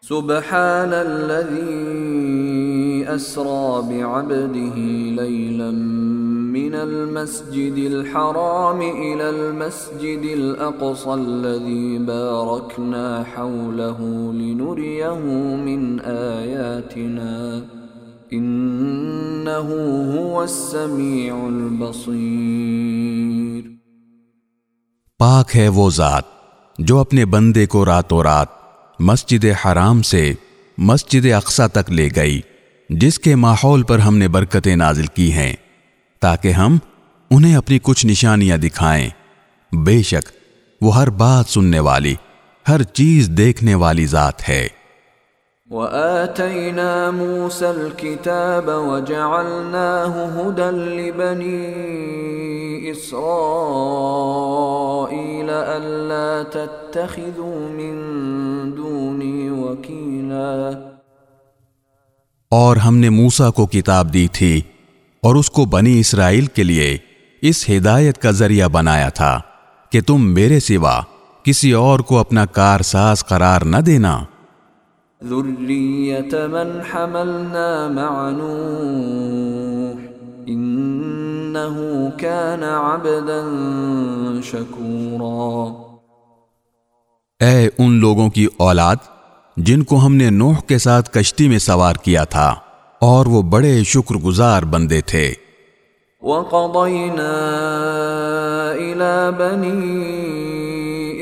سبحان الذي اسرى بعبده ليلا من المسجد الحرام الى المسجد الاقصى الذي باركنا حوله لنريه من اياتنا انه هو السميع البصير پاک ہے وہ ذات جو اپنے بندے کو راتوں رات مسجد حرام سے مسجد اقسا تک لے گئی، جس کے ماحول پر ہم نے برکتیں نازل کی ہیں، تاکہ ہم انہیں اپنی کچھ نشانیاں دکھائیں۔ بے شک، وہ ہر بات سننے والی، ہر چیز دیکھنے والی ذات ہے۔ وآتينا موسى الكتاب وجعلناه هدى لبني إسرائيل ألا تتخذوا من دوني وكيلا. اور ہم نے موسا کو کتاب دی تھی اور اس کو بنی اسرائیل کے لیے اس ہدایت کا ذریعہ بنایا تھا کہ تم میرے سوا کسی اور کو اپنا کار ساز قرار نہ دینا۔ ذرية من حملنا مع نوح إنه كان عبدا شكورا۔ اے ان لوگوں کی اولاد جن کو ہم نے نوح کے ساتھ کشتی میں سوار کیا تھا اور وہ بڑے شکر گزار بندے تھے۔ وقضينا إلى بني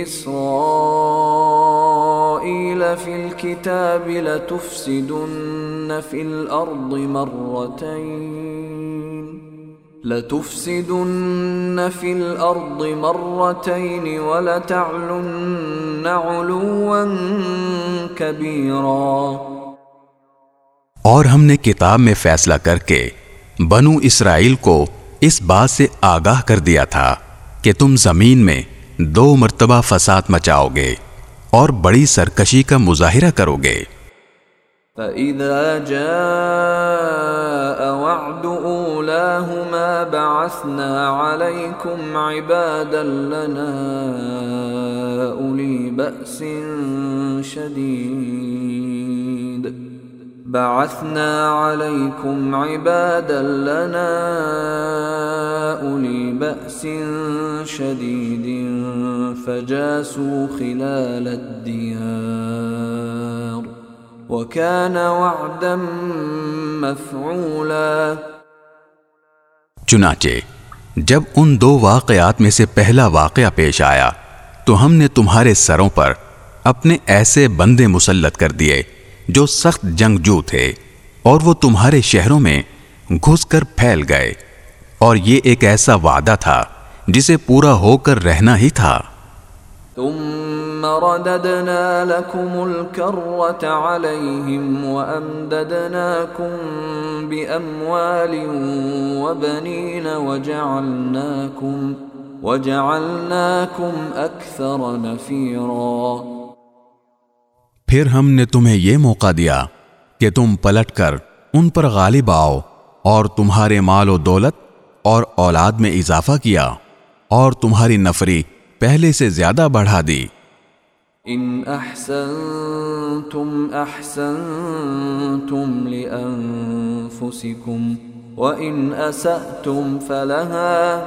إسرائيل إسرائيل في الكتاب لتفسدن في الأرض مرتين. لتفسدن في الأرض مرتين ولتعلن علوا كبيرا. اور ہم نے کتاب میں فیصلہ کر کے بنو اسرائیل کو اس بات سے آگاہ کر دیا تھا کہ تم زمین میں دو مرتبہ فساد مچاؤ گے۔ اور بڑی سرکشی کا مظاہرہ کرو گے۔ فَإِذَا جَاءَ وَعْدُ أُولَاهُمَا بَعَثْنَا عَلَيْكُمْ عِبَادًا لَنَا أُولِي بَأْسٍ شَدِيدٍ بعثنا عليكم عبادا لنا أولي بأس شديد فجاسوا خلال الديار وكان وعدا مفعولا چنانچہ، جب ان دو واقعات میں سے پہلا واقعہ پیش آیا، تو ہم نے تمہارے سروں پر اپنے ایسے بندے مسلط کر دیے۔ جو سخت جنگجو تھے اور وہ تمہارے شہروں میں گھس کر پھیل گئے۔ اور یہ ایک ایسا وعدہ تھا جسے پورا ہو کر رہنا ہی تھا۔ ثم رددنا لكم الكرة عليهم وأمددناكم بأموال وبنين وجعلناكم وجعلناكم أكثر نفيرا۔ پھر ہم نے تمہیں یہ موقع دیا کہ تم پلٹ کر ان پر غالب آؤ اور تمہارے مال و دولت اور اولاد میں اضافہ کیا اور تمہاری نفری پہلے سے زیادہ بڑھا دی۔ ان احسنتم احسنتم لانفسكم وان اسأتم فلها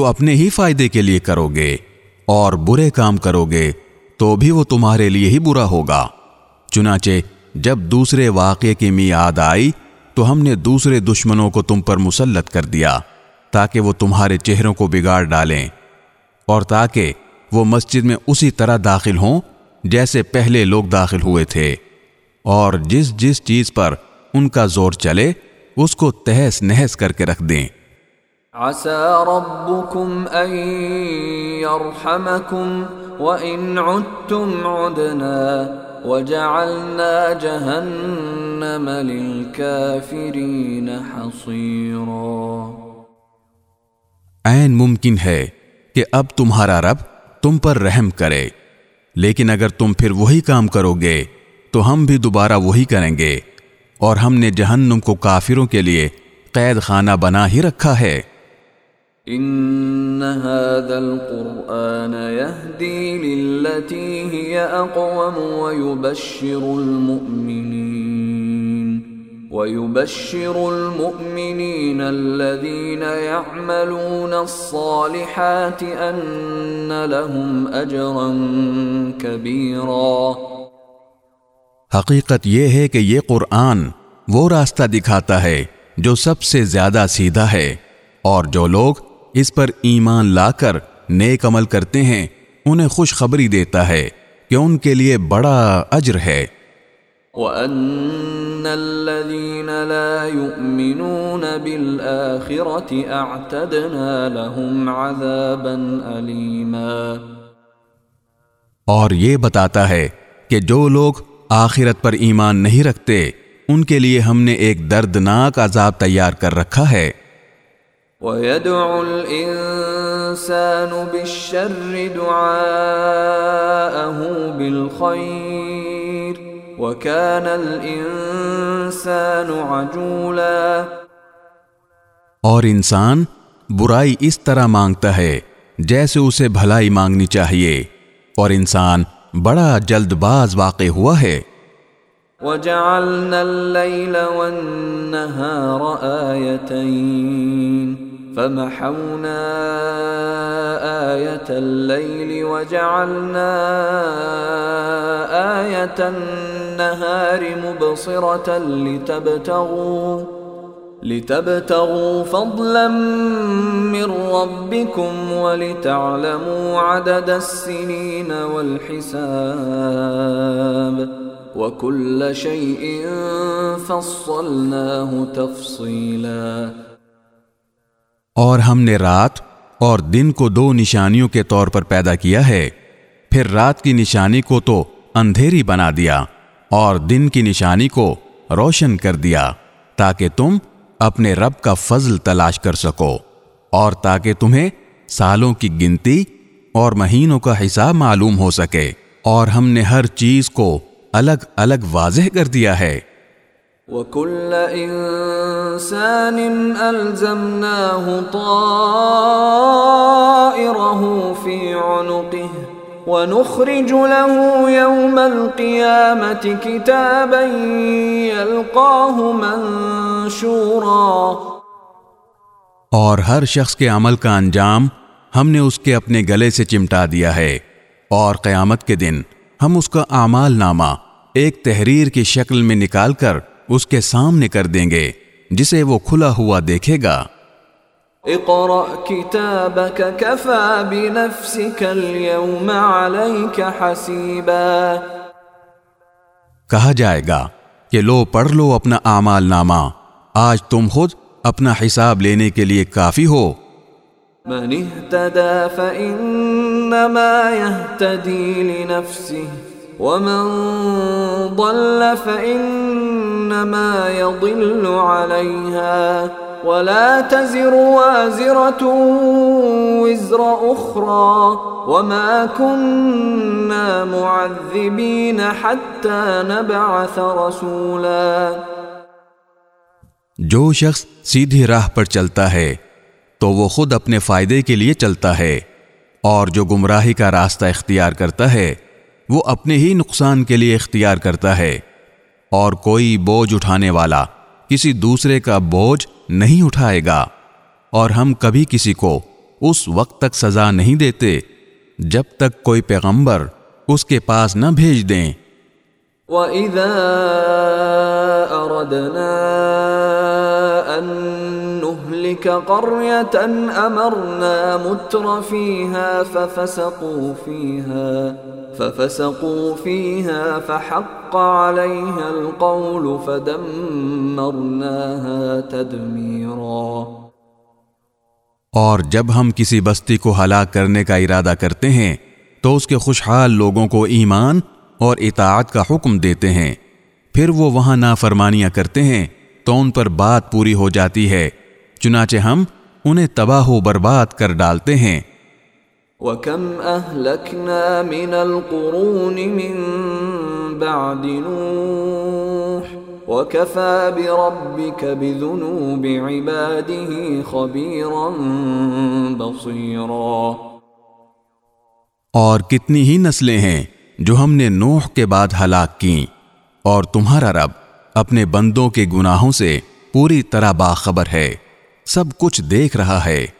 تو اپنے ہی فائدے کے لیے کرو گے اور برے کام کرو گے تو بھی وہ تمہارے لیے ہی برا ہوگا۔ چنانچہ جب دوسرے واقعے کی میعاد آئی تو ہم نے دوسرے دشمنوں کو تم پر مسلط کر دیا تاکہ وہ تمہارے چہروں کو بگاڑ ڈالیں اور تاکہ وہ مسجد میں اسی طرح داخل ہوں جیسے پہلے لوگ داخل ہوئے تھے۔ اور جس جس چیز پر ان کا زور چلے اس کو تہس نہس کر کے رکھ دیں۔ عسى ربكم أن يرحمكم وإن عدتم عدنا وجعلنا جهنم للكافرين حصيرا عین ممکن ہے کہ اب تمہارا رب تم پر رحم کرے، لیکن اگر تم پھر وہی کام کرو گے تو ہم بھی دوبارہ وہی کریں گے، اور ہم نے جہنم کو کافروں کے لیے قید خانہ بنا ہی رکھا ہے۔ ان هذا القرآن يهدي للتي هي اقوم ويبشر المؤمنين ويبشر المؤمنين الذين يعملون الصالحات ان لهم اجرا كبيرا حقیقت یہ ہے کہ یہ قرآن وہ راستہ دکھاتا ہے جو سب سے زیادہ سیدھا ہے اور جو لوگ اس پر ایمان لا کر نیک عمل کرتے ہیں انہیں خوشخبری دیتا ہے کہ ان کے لیے بڑا اجر ہے۔ وَأَنَّ الَّذِينَ لَا يُؤْمِنُونَ بِالْآخِرَةِ أَعْتَدْنَا لَهُمْ عَذَابًا أَلِيمًا۔ اور یہ بتاتا ہے کہ جو لوگ آخرت پر ایمان نہیں رکھتے ان کے لیے ہم نے ایک دردناک عذاب تیار کر رکھا ہے۔ وَيَدْعُ الْإِنسَانُ بِالشَّرِّ دُعَاءَهُ بِالْخَيْرِ وَكَانَ الْإِنسَانُ عَجُولًا اور انسان برائی اس طرح مانگتا ہے جیسے اسے بھلائی مانگنی چاہیے اور انسان بڑا جلد باز واقع ہوا ہے۔ وَجَعَلْنَا اللَّيْلَ وَالنَّهَارَ آيَتَيْنِ فمحونا آية الليل وجعلنا آية النهار مبصرة لتبتغوا لتبتغوا فضلا من ربكم ولتعلموا عدد السنين والحساب وكل شيء فصلناه تفصيلاً اور ہم نے رات اور دن کو دو نشانیوں کے طور پر پیدا کیا ہے۔ پھر رات کی نشانی کو تو اندھیری بنا دیا اور دن کی نشانی کو روشن کر دیا تاکہ تم اپنے رب کا فضل تلاش کر سکو اور تاکہ تمہیں سالوں کی گنتی اور مہینوں کا حساب معلوم ہو سکے۔ اور ہم نے ہر چیز کو الگ الگ واضح کر دیا ہے۔ وَكُلَّ إِنسَانٍ أَلْزَمْنَاهُ طَائِرَهُ فِي عُنُقِهِ وَنُخْرِجُ لَهُ يَوْمَ الْقِيَامَةِ كِتَابًا يَلْقَاهُ مَنْشُورًا اور ہر شخص کے عمل کا انجام ہم نے اس کے اپنے گلے سے چمٹا دیا ہے اور قیامت کے دن ہم اس کا اعمال نامہ ایک تحریر کی شکل میں نکال کر اس کے سامنے کر دیں گے جسے وہ کھلا ہوا دیکھے گا۔ اقرأ كتابك كفى بنفسك اليوم عليك حسيبا۔ کہا جائے گا کہ لو پڑھ لو اپنا اعمال نامہ۔ آج تم خود اپنا حساب لینے کے لیے کافی ہو۔ من اهتدى فإنما يهتدي لنفسه۔ ومن ضل فإنما يضل عليها ولا تزر وازرة وزر أخرى وما كنا معذبين حتى نبعث رسولا جو شخص سیدھی راہ پر چلتا ہے تو وہ خود اپنے فائدے کے لیے چلتا ہے اور جو گمراہی کا راستہ اختیار کرتا ہے وہ اپنے ہی نقصان کے لیے اختیار کرتا ہے اور کوئی بوجھ اٹھانے والا کسی دوسرے کا بوجھ نہیں اٹھائے گا اور ہم کبھی کسی کو اس وقت تک سزا نہیں دیتے جب تک کوئی پیغمبر اس کے پاس نہ بھیج دیں۔ وَإِذَا أردنا أن نهلك قرية أمرنا متر فيها ففسقوا فيها ففسقوا فيها فحق عليها القول فدمرناها تدميرا. اور جب ہم کسی بستی کو ہلاک کرنے کا ارادہ کرتے ہیں، تو اس کے خوشحال لوگوں کو ایمان اور اطاعت کا حکم دیتے ہیں۔ پھر وہ وہاں نافرمانیاں کرتے ہیں، تو ان پر بات پوری ہو جاتی ہے، چنانچہ ہم انہیں تباہ و برباد کر ڈالتے ہیں۔ وَكَمْ أَهْلَكْنَا مِنَ الْقُرُونِ مِن بَعْدِ نُوحٍ وَكَفَى بِرَبِّكَ بِذُنُوبِ عِبَادِهِ خَبِيرًا بَصِيرًا اور کتنی ہی نسلیں ہیں جو ہم نے نوح کے بعد ہلاک کی اور تمہارا رب اپنے بندوں کے گناہوں سے پوری طرح باخبر ہے، سب کچھ دیکھ رہا ہے۔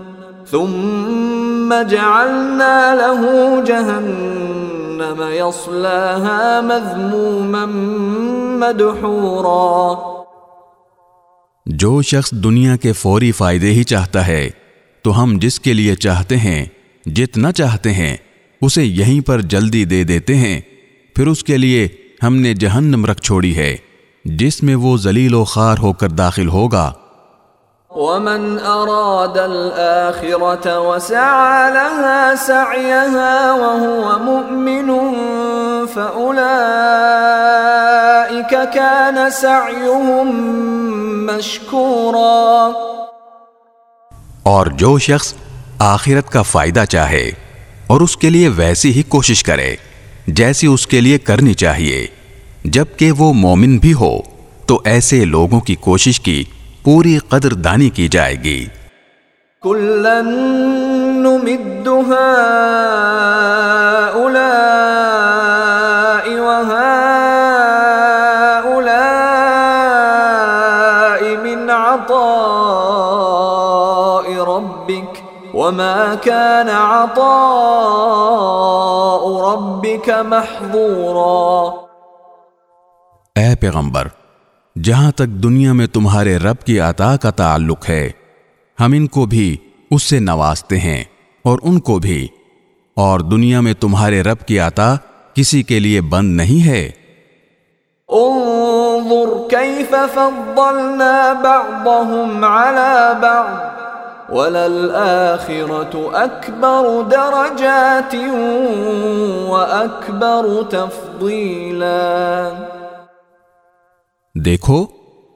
ثم جعلنا له جهنم يصلاها مذموما مدحورا جو شخص دنیا کے فوری فائدے ہی چاہتا ہے، تو ہم جس کے لیے چاہتے ہیں جتنا چاہتے ہیں، اسے یہیں پر جلدی دے دیتے ہیں۔ پھر اس کے لیے ہم نے جہنم رکھ چھوڑی ہے، جس میں وہ ذلیل و خار ہو کر داخل ہوگا۔ ومن أراد الآخرة وسعى لها سعيها وهو مؤمن فأولئك كان سعيهم مشكورا۔ اور جو شخص آخرت کا فائدہ چاہے اور اس کے لیے ویسی ہی کوشش کرے، جیسی اس کے لیے کرنی چاہیے۔ جبکہ وہ مومن بھی ہو، تو ایسے لوگوں کی کوشش کی پوری قدر دانی کی جائے گی۔ كلا نمد هؤلاء وهؤلاء من عطاء ربك وما كان عطاء ربك محظورا۔ اے پیغمبر جہاں تک دنیا میں تمہارے رب کی عطا کا تعلق ہے، ہم ان کو بھی اس سے نوازتے ہیں اور ان کو بھی۔ اور دنیا میں تمہارے رب کی عطا کسی کے لیے بند نہیں ہے۔ انظر كيف فضلنا بعضهم على بعض، وللآخرة أكبر درجات وأكبر تفضيلا دیکھو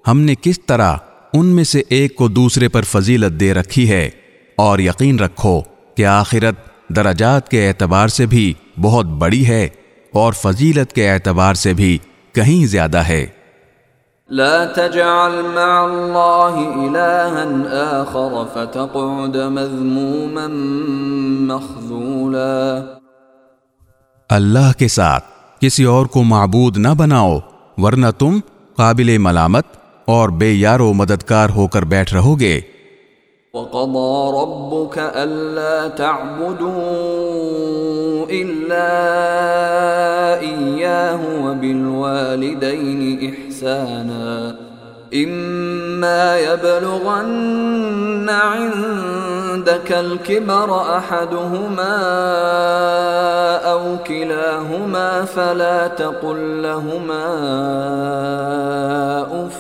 ہم نے کس طرح ان میں سے ایک کو دوسرے پر فضیلت دے رکھی ہے اور یقین رکھو کہ آخرت درجات کے اعتبار سے بھی بہت بڑی ہے اور فضیلت کے اعتبار سے بھی کہیں زیادہ ہے۔ لا تجعل مع الله إلها آخر فتقعد مذموما مخذولا۔ اللہ کے ساتھ کسی اور کو معبود نہ بناؤ ورنہ تم قابل ملامت اور بے یار و مددگار ہو کر بیٹھ رہو گے۔ وقضى ربك ألا تعبدوا إلا إياه وبالوالدين إحسانا، إما يبلغن عندك الكبر أحدهما أو كلاهما فلا تقل لهما أف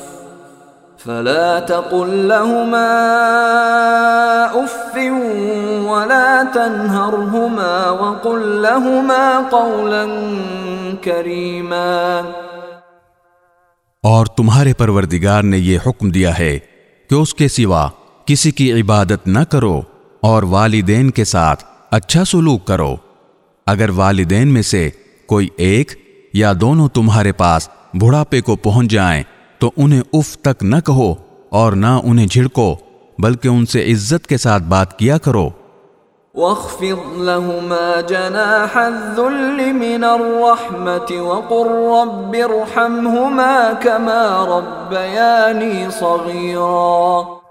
فلا تقل لهما أف ولا تنهرهما وقل لهما قولا كريما اور تمہارے پروردگار نے یہ حکم دیا ہے کہ اس کے سوا کسی کی عبادت نہ کرو اور والدین کے ساتھ اچھا سلوک کرو۔ اگر والدین میں سے کوئی ایک یا دونوں تمہارے پاس بڑھاپے کو پہنچ جائیں تو انہیں اف تک نہ کہو اور نہ انہیں جھڑکو، بلکہ ان سے عزت کے ساتھ بات کیا کرو۔ واخفض لهما جناح الذل من الرحمة وقل رب ارحمهما كما ربياني صغيرا۔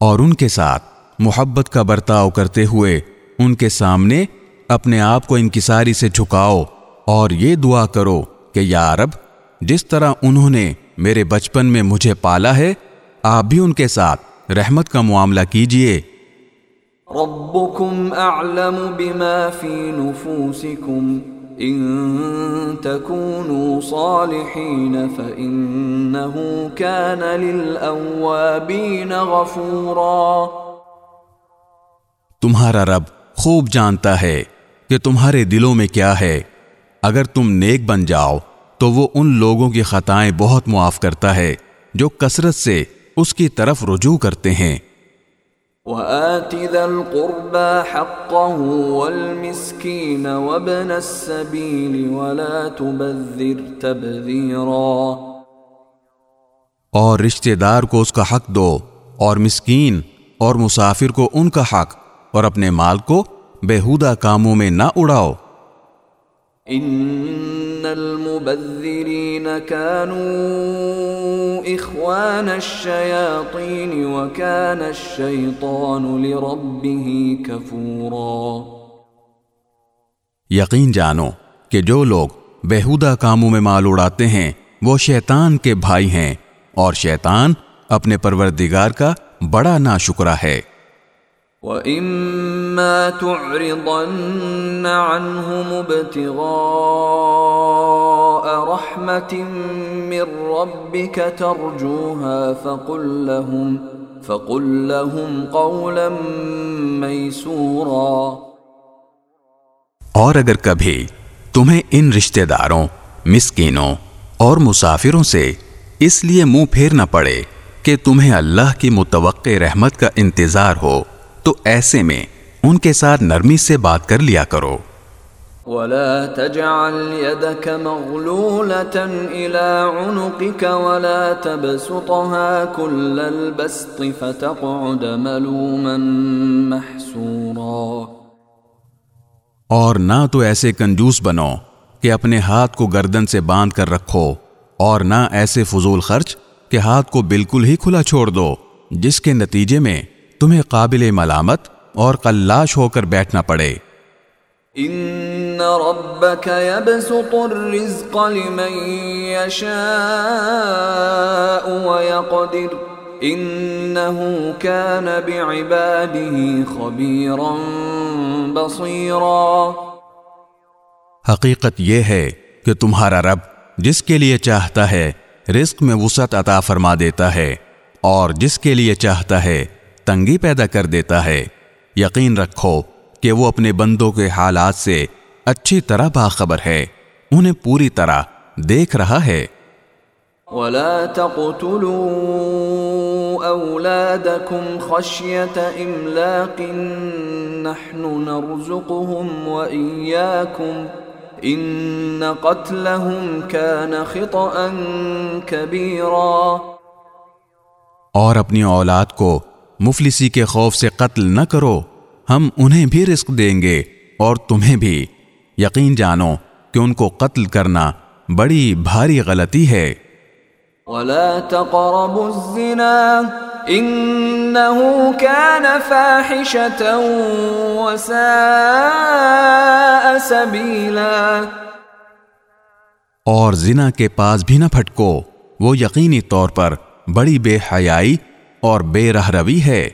اور ان کے ساتھ محبت کا برتاؤ کرتے ہوئے ان کے سامنے اپنے آپ کو انکساری سے جھکاؤ اور یہ دعا کرو کہ یا رب، جس طرح انہوں نے میرے بچپن میں مجھے پالا ہے، آپ بھی ان کے ساتھ رحمت کا معاملہ کیجیے۔ ربكم اعلم بما في نفوسكم ان تكونوا صالحين فانه كان للاوابين غفورا۔ تمہارا رب خوب جانتا ہے کہ تمہارے دلوں میں کیا ہے۔ اگر تم نیک بن جاؤ، تو وہ ان لوگوں کی خطائیں بہت معاف کرتا ہے جو کثرت سے اس کی طرف رجوع کرتے ہیں۔ وآت ذا القربى حقه والمسكين وابن السبيل ولا تبذر تبذيرا اور رشتہ دار کو اس کا حق دو اور مسکین اور مسافر کو ان کا حق اور اپنے مال کو بےحودہ کاموں میں نہ اڑاؤ۔ ان المبذرین كانوا اخوان الشیاطین وكان الشیطان لربه کفورا یقین جانو کہ جو لوگ بےحودہ کاموں میں مال اڑاتے ہیں، وہ شیطان کے بھائی ہیں اور شیطان اپنے پروردگار کا بڑا ناشکرا ہے۔ وَإِمَّا تُعْرِضَنَّ عَنْهُمُ ابْتِغَاءَ رَحْمَةٍ مِّن رَّبِّكَ تَرْجُوهَا فَقُل لَّهُمْ فَقُل لَّهُمْ قَوْلًا مَّيْسُورًا۔ اور اگر کبھی تمہیں ان رشتہ داروں مسکینوں اور مسافروں سے اس لیے منہ پھیرنا پڑے کہ تمہیں اللہ کی متوقع رحمت کا انتظار ہو تو ایسے میں ان کے ساتھ نرمی سے بات کر لیا کرو۔ ولا تجعل يدك مغلولة إلى عنقك ولا تبسطها كل البسط فتقعد ملوما محسورا۔ اور نہ تو ایسے کنجوس بنو کہ اپنے ہاتھ کو گردن سے باندھ کر رکھو اور نہ ایسے فضول خرچ کہ ہاتھ کو بالکل ہی کھلا چھوڑ دو جس کے نتیجے میں تمہیں قابل ملامت اور قلاش ہو کر بیٹھنا پڑے۔ ان ربك يبسط الرزق لمن يشاء ويقدر انه كان بعباده خبيرا بصيرا حقیقت یہ ہے کہ تمہارا رب جس کے لیے چاہتا ہے رزق میں وسعت عطا فرما دیتا ہے اور جس کے لیے چاہتا ہے تنگی پیدا کر دیتا ہے۔ یقین رکھو کہ وہ اپنے بندوں کے حالات سے اچھی طرح باخبر ہے۔ انہیں پوری طرح دیکھ رہا ہے۔ ولا تقتلوا اولادكم خشيه املاق نحن نرزقهم واياكم ان قتلهم كان خطا كبيرا۔ اور اپنی اولاد کو مفلسی کے خوف سے قتل نہ کرو۔ ہم انہیں بھی رزق دیں گے اور تمہیں بھی۔ یقین جانو کہ ان کو قتل کرنا بڑی بھاری غلطی ہے۔ ولا تقربوا الزنا انه كان فاحشة وساء سبيلا۔ اور زنا کے پاس بھی نہ پھٹکو۔ وہ یقینی طور پر بڑی بے حیائی اور بے رہ روی ہے۔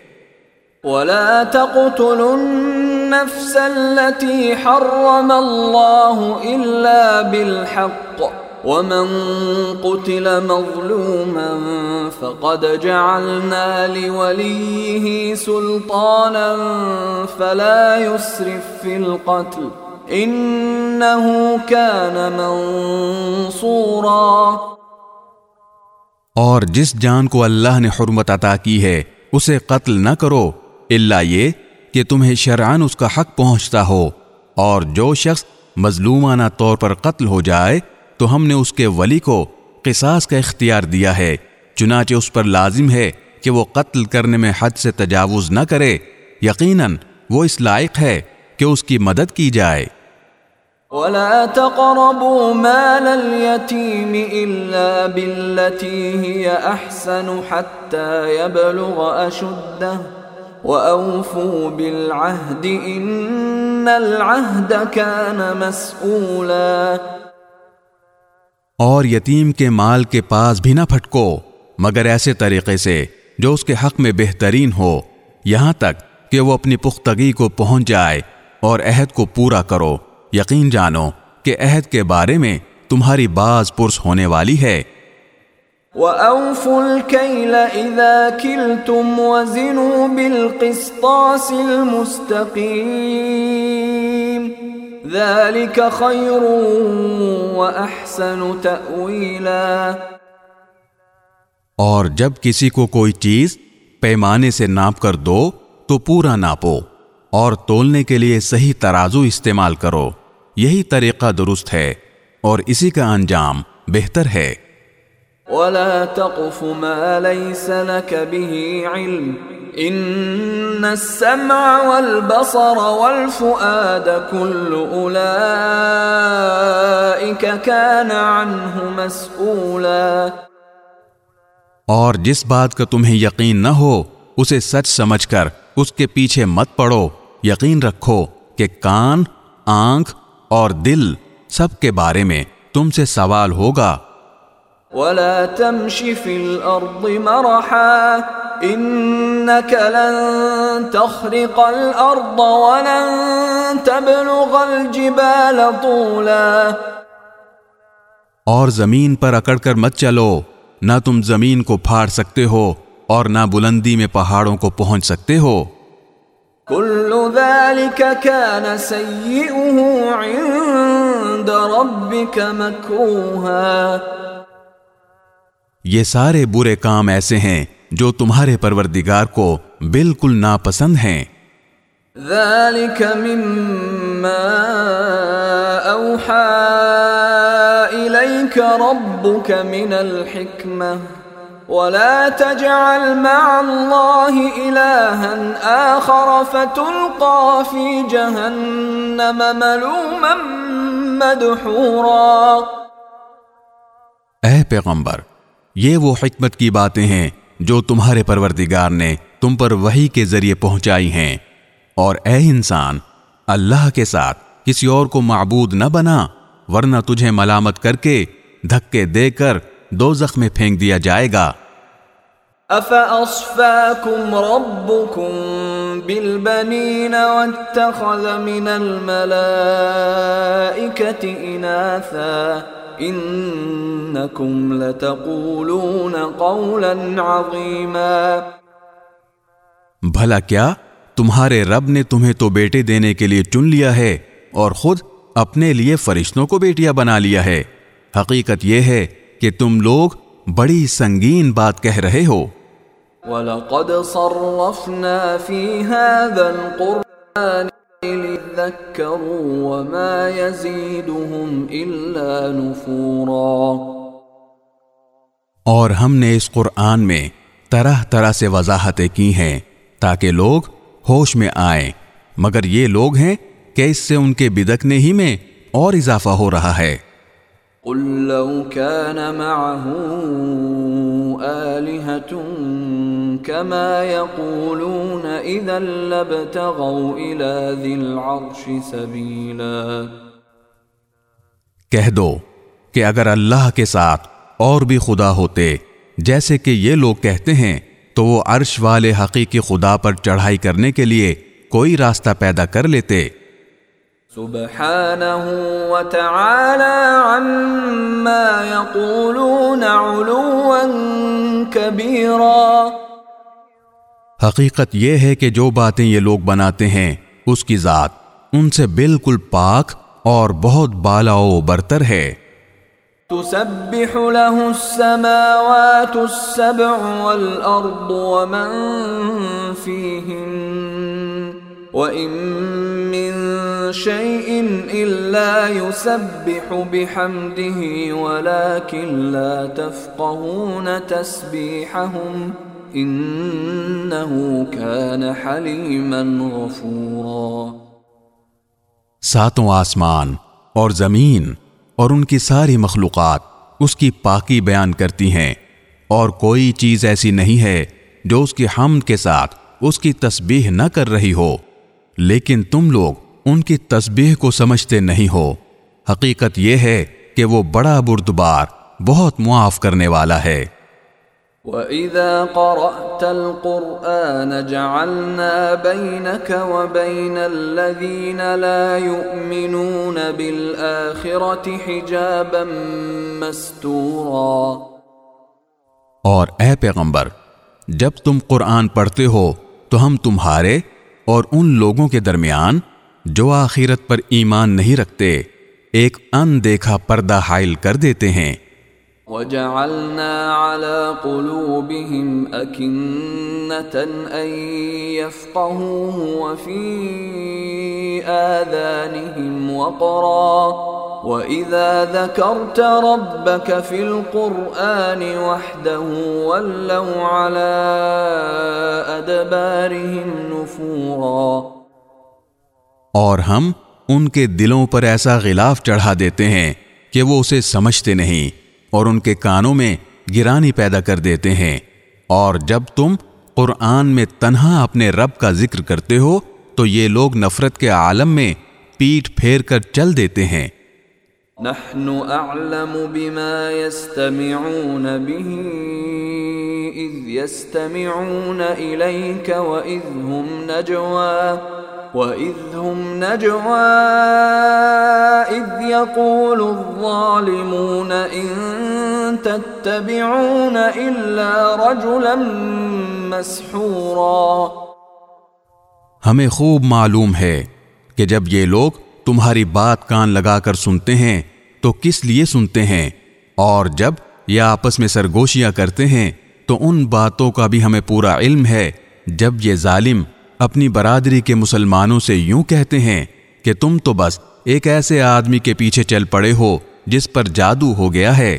ولا تقتلوا النفس التي حرم الله الا بالحق ومن قتل مظلوما فقد جعلنا لوليه سلطانا فلا يسرف في القتل انه كان منصورا اور جس جان کو اللہ نے حرمت عطا کی ہے، اسے قتل نہ کرو اللہ یہ کہ تمہیں شرعان اس کا حق پہنچتا ہو۔ اور جو شخص مظلومانہ طور پر قتل ہو جائے، تو ہم نے اس کے ولی کو قصاص کا اختیار دیا ہے۔ چنانچہ اس پر لازم ہے کہ وہ قتل کرنے میں حد سے تجاوز نہ کرے۔ یقیناً وہ اس لائق ہے کہ اس کی مدد کی جائے۔ ولا تقربوا مال اليتيم إلا بالتي هي أحسن حتى يبلغ أشده وأوفوا بالعهد إن العهد كان مسؤولا اور یتیم کے مال کے پاس بھی نہ پھٹکو، مگر ایسے طریقے سے جو اس کے حق میں بہترین ہو، یہاں تک کہ وہ اپنی پختگی کو پہنچ جائے اور عہد کو پورا کرو۔ یقین جانو کہ عہد کے بارے میں تمہاری باز پرس ہونے والی ہے۔ وَأَوْفُوا الْكَيْلَ إِذَا كِلْتُمْ وَزِنُوا بِالْقِسْطَاسِ الْمُسْتَقِيمِ ذَلِكَ خَيْرٌ وَأَحْسَنُ تَأْوِيلًا۔ اور جب کسی کو کوئی چیز پیمانے سے ناپ کر دو تو پورا ناپو اور تولنے کے لیے صحیح ترازو استعمال کرو۔ یہی طریقہ درست ہے اور اسی کا انجام بہتر ہے۔ ولا تقف ما ليس لك به علم ان السمع والبصر والفؤاد كل اولئك كان عنه مسؤولا اور جس بات کا تمہیں یقین نہ ہو اسے سچ سمجھ کر اس کے پیچھے مت پڑو۔ یقین رکھو کہ کان آنکھ اور دل سب کے بارے میں تم سے سوال ہوگا۔ ولا تمش في الارض مرحا انك لن تخرق الارض ولن تبلغ الجبال طولا۔ اور زمین پر اکڑ کر مت چلو نہ تم زمین کو پھاڑ سکتے ہو اور نہ بلندی میں پہاڑوں کو پہنچ سکتے ہو۔ كل ذلك كان سيئه عند ربك مكروها. یہ سارے برے کام ایسے ہیں جو تمہارے پروردگار کو بالکل ناپسند ہیں۔ ذلك مما اوحى اليك ربك من الحكمه ولا تجعل مع الله إلها آخر فتلقى في جهنم ملوما مدحورا اے پیغمبر، یہ وہ حکمت کی باتیں ہیں جو تمہارے پروردگار نے تم پر وہی کے ذریعے پہنچائی ہیں۔ اور اے انسان، اللہ کے ساتھ کسی اور کو معبود نہ بنا، ورنہ تجھے ملامت کر کے دھکے دے کر دو میں پھینک دیا جائے گا۔ افاصفاكم ربكم بالبنين واتخذ من الملائكة اناثا انكم لتقولون قولا عظيما۔ بھلا کیا؟ تمہارے رب نے تمہیں تو بیٹے دینے کے لیے چن لیا ہے اور خود اپنے لیے فرشتوں کو بیٹیا بنا لیا ہے۔ حقیقت یہ ہے کہ تم لوگ بڑی سنگین بات کہہ رہے ہو۔ وَلَقَدْ صَرَّفْنَا فِي هَذَا الْقُرْآنِ لِذَّكَّرُوا وَمَا يَزِيدُهُمْ إِلَّا نُفُورًا۔ اور ہم نے اس قرآن میں طرح طرح سے وضاحتیں کی ہیں تاکہ لوگ ہوش میں آئیں۔ مگر یہ لوگ ہیں کہ اس سے ان کے بدکنے ہی میں اور اضافہ ہو رہا ہے۔ قل لو كان معه آلهة كما يقولون إذا لابتغوا إلى ذي العرش سبيلا. کہہ دو کہ اگر اللہ کے ساتھ اور بھی خدا ہوتے، جیسے کہ یہ لوگ کہتے ہیں، تو وہ عرش والے حقیقی خدا پر چڑھائی کرنے کے لیے کوئی راستہ پیدا کر لیتے۔ سبحانه وتعالى عما يقولون علوا كبيرا۔ حقیقت یہ ہے کہ جو باتیں یہ لوگ بناتے ہیں اس کی ذات ان سے بالکل پاک اور بہت بالا و برتر ہے۔ تسبح له السماوات السبع والأرض ومن فيهن وَإِن مِّن شَيْءٍ إِلَّا يُسَبِّحُ بِحَمْدِهِ وَلَكِن لَّا تَفْقَهُونَ تَسْبِيحَهُمْ إِنَّهُ كَانَ حَلِيمًا غَفُورًا ساتوں آسمان اور زمین اور ان کی ساری مخلوقات اس کی پاکی بیان کرتی ہیں اور کوئی چیز ایسی نہیں ہے جو اس کی حمد کے ساتھ اس کی تسبیح نہ کر رہی ہو۔ لیکن تم لوگ ان کی تسبیح کو سمجھتے نہیں ہو۔ حقیقت یہ ہے کہ وہ بڑا بردبار بہت معاف کرنے والا ہے۔ وَإِذَا قَرَأْتَ الْقُرْآنَ جَعَلْنَا بَيْنَكَ وَبَيْنَ الَّذِينَ لَا يُؤْمِنُونَ بِالْآخِرَةِ حِجَابًا مَسْتُورًا۔ اور اے پیغمبر جب تم قرآن پڑھتے ہو تو ہم تمہارے اور ان لوگوں کے درمیان جو آخرت پر ایمان نہیں رکھتے، ایک ان دیکھا پردہ حائل کر دیتے ہیں۔ وجعلنا على قلوبهم أكنة أن يفقهوه وفي آذانهم وَقْرًا وَإِذَا ذَكَرْتَ رَبَّكَ فِي الْقُرْآنِ وَحْدَهُ وَلَّوْا عَلَىٰ أَدْبَارِهِمْ نُفُورًا اور ہم ان کے دلوں پر ایسا غلاف چڑھا دیتے ہیں کہ وہ اسے سمجھتے نہیں اور ان کے کانوں میں گرانی پیدا کر دیتے ہیں۔ اور جب تم قرآن میں تنہا اپنے رب کا ذکر کرتے ہو، تو یہ لوگ نفرت کے عالم میں پیٹ پھیر کر چل دیتے ہیں۔ نحن اعلم بما يستمعون به اذ يستمعون اليك واذ هم نجوى، وَإِذْ هُمْ نَجْوَى، إِذْ يَقُولُ الظَّالِمُونَ إِن تَتَّبِعُونَ إِلَّا رَجُلًا مَسْحُورًا۔ ہمیں خوب معلوم ہے کہ جب یہ لوگ تمہاری بات کان لگا کر سنتے ہیں، تو کس لیے سنتے ہیں؟ اور جب یہ آپس میں سرگوشیاں کرتے ہیں، تو ان باتوں کا بھی ہمیں پورا علم ہے۔ جب یہ ظالم اپنی برادری کے مسلمانوں سے یوں کہتے ہیں کہ تم تو بس ایک ایسے آدمی کے پیچھے چل پڑے ہو جس پر جادو ہو گیا ہے۔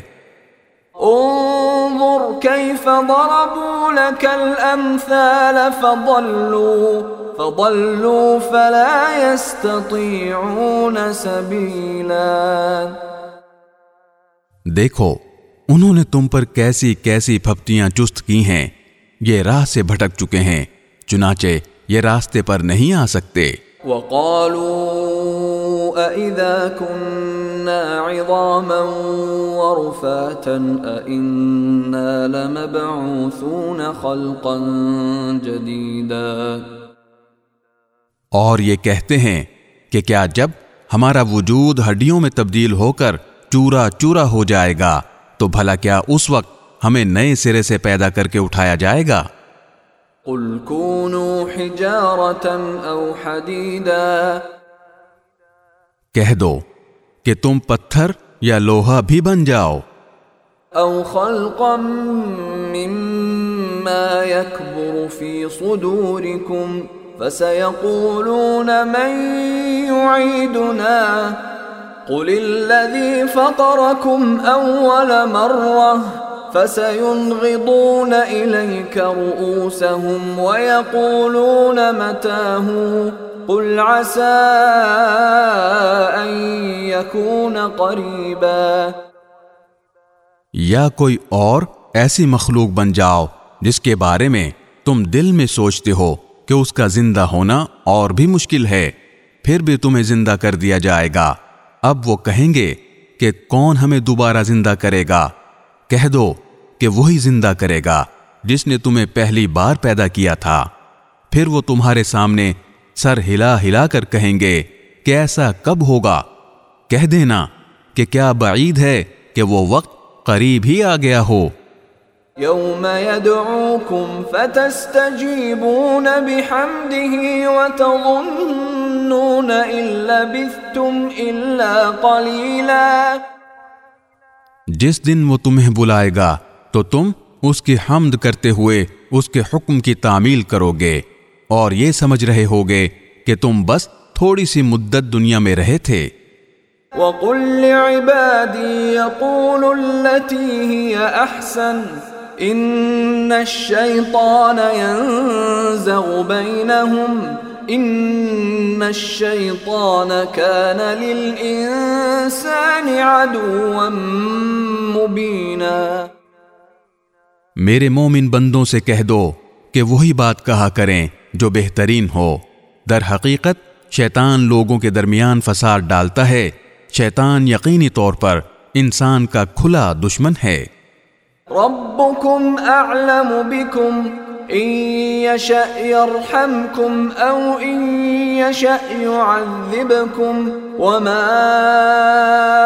انظر كيف ضربوا لك الامثال فضلوا۔ فضلوا فلا يستطيعون سبيلا۔ دیکھو انہوں نے تم پر کیسی کیسی پھپتیاں چست کی ہیں۔ یہ راہ سے بھٹک چکے ہیں چنانچہ یہ راستے پر نہیں آ سکتے۔ وقالوا اذا كنا عظاما ورفاتا ائنا لمبعوثون خلقا جديدا۔ اور یہ کہتے ہیں کہ کیا جب ہمارا وجود ہڈیوں میں تبدیل ہو کر چورا چورا ہو جائے گا تو بھلا کیا اس وقت ہمیں نئے سرے سے پیدا کر کے اٹھایا جائے گا؟ قل كونوا او کہہ دو کہ تم پتھر یا لوہا بھی بن جاؤ۔ او خلقا مما يكبر في صدوركم فسيقولون من يعيدنا؟ قل الذي فطركم اول مره فسينغضون إليك رؤوسهم ويقولون متاه؟ قل عسى أن يكون قريبا. یا کوئی اور ایسی مخلوق بن جاؤ جس کے بارے میں تم دل میں سوچتے ہو۔ کہ اس کا زندہ ہونا اور بھی مشکل ہے، پھر بھی تمہیں زندہ کر دیا جائے گا۔ اب وہ کہیں گے کہ کون ہمیں دوبارہ زندہ کرے گا؟ کہہ دو کہ وہی زندہ کرے گا جس نے تمہیں پہلی بار پیدا کیا تھا۔ پھر وہ تمہارے سامنے سر ہلا ہلا کر کہیں گے کہ ایسا کب ہوگا؟ کہہ دینا کہ کیا بعید ہے کہ وہ وقت قریب ہی آ گیا ہو۔ يوم يدعوكم فتستجيبون بحمده وتظنون إلا بثتم إلا قليلا. جس دن وہ تمہیں بلائے گا تو تم اس کی حمد کرتے ہوئے اس کے حکم کی تعمیل کرو گے۔ اور یہ سمجھ رہے ہوگے کہ تم بس تھوڑی سی مدت دنیا میں رہے تھے۔ وقل لعبادي يقول التي هي احسن ان الشيطان ينزغ بينهم. ان الشيطان كان للانسان عدوا مبينا. میرے مومن بندوں سے کہہ دو کہ وہی بات کہا کریں جو بہترین ہو۔ در حقیقت، شیطان لوگوں کے درمیان فساد ڈالتا ہے۔ شیطان یقینی طور پر انسان کا کھلا دشمن ہے۔ ربكم اعلم بكم ان يشاء يرحمكم او ان يشاء يعذبكم وما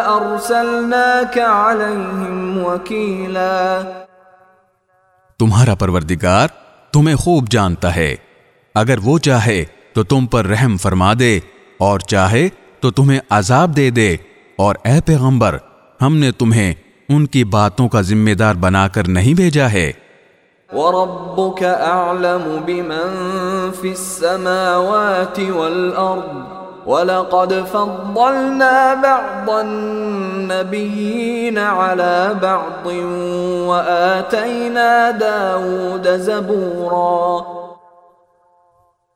ارسلناك عليهم وكيلا تمہارا پروردگار تمہیں خوب جانتا ہے۔ اگر وہ چاہے تو تم پر رحم فرما دے، اور چاہے تو تمہیں عذاب دے دے۔ اور اے پیغمبر، ہم نے تمہیں ان کی باتوں کا ذمہ دار بنا کر نہیں بھیجا ہے۔ وربك اعلم بمن في السماوات والارض ولقد فضلنا بعض النبيين على بعض وآتينا داود زبورا۔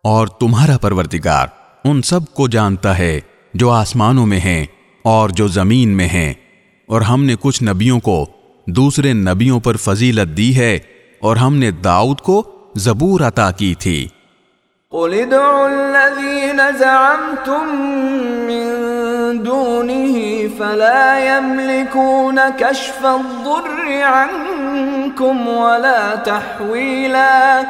اور تمہارا پروردگار ان سب کو جانتا ہے جو آسمانوں میں ہیں اور جو زمین میں ہیں۔ اور ہم نے کچھ نبیوں کو دوسرے نبیوں پر فضیلت دی ہے اور ہم نے داؤد کو زبور عطا کی تھی۔ قل ادعوا الذين زعمتم من دونه فلا يملكون كشف الضر عنكم ولا تحويلا۔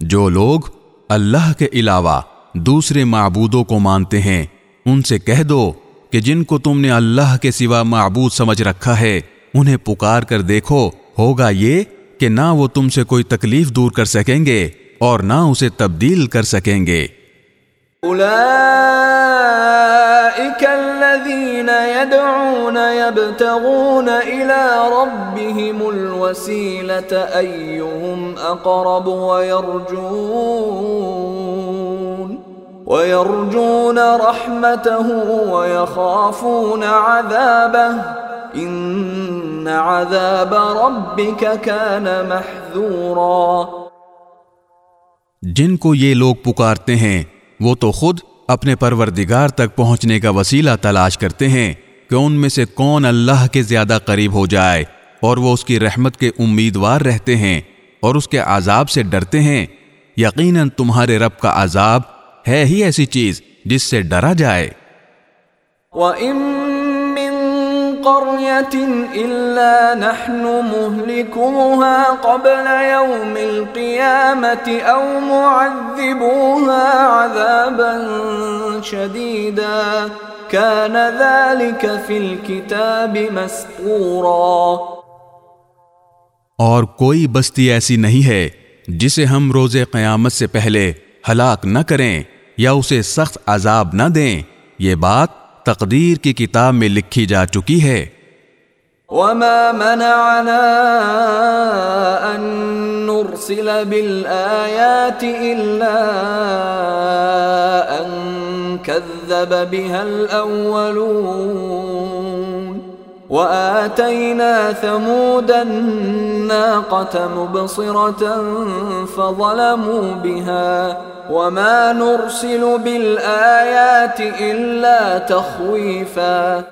جو لوگ اللہ کے علاوہ دوسرے معبودوں کو مانتے ہیں ان سے کہہ دو کہ جن کو تم نے اللہ کے سوا معبود سمجھ رکھا ہے، انہیں پکار کر دیکھو، ہوگا یہ کہ نہ وہ تم سے کوئی تکلیف دور کر سکیں گے اور نہ اسے تبدیل کر سکیں گے۔ أولئك الذين يدعون يبتغون إلى ربهم الوسيلة أيهم أقرب ويرجون ويرجون رحمته ويخافون عذابه. إن عذاب ربك كان محذورا. جن کو یہ لوگ پکارتے ہیں، وہ تو خود اپنے پروردگار تک پہنچنے کا وسیلہ تلاش کرتے ہیں کہ ان میں سے کون اللہ کے زیادہ قریب ہو جائے اور وہ اس کی رحمت کے امیدوار رہتے ہیں اور اس کے عذاب سے ڈرتے ہیں۔ یقیناً تمہارے رب کا عذاب ہے ہی ایسی چیز جس سے ڈرا جائے۔ وَإِن مِّن قَرْيَةٍ إِلَّا نَحْنُ مُهْلِكُوهَا قَبْلَ يَوْمِ الْقِيَامَةِ أَوْ مُعَذِّبُوهَا عَذَابًا شَدِيدًا كَانَ ذَلِكَ فِي الْكِتَابِ مَسْطُورًا۔ اور کوئی بستی ایسی نہیں ہے جسے ہم روز قیامت سے پہلے ہلاک نہ کریں۔ یا اسے سخت عذاب نہ دیں۔ یہ بات تقدیر کی کتاب میں لکھی جا چکی ہے۔ وما منعنا ان نرسل بالآیات الا ان كذب بها الاولون وآتينا ثمود الناقة مبصرة فظلموا بها وما نرسل بالآيات إلا تخويفا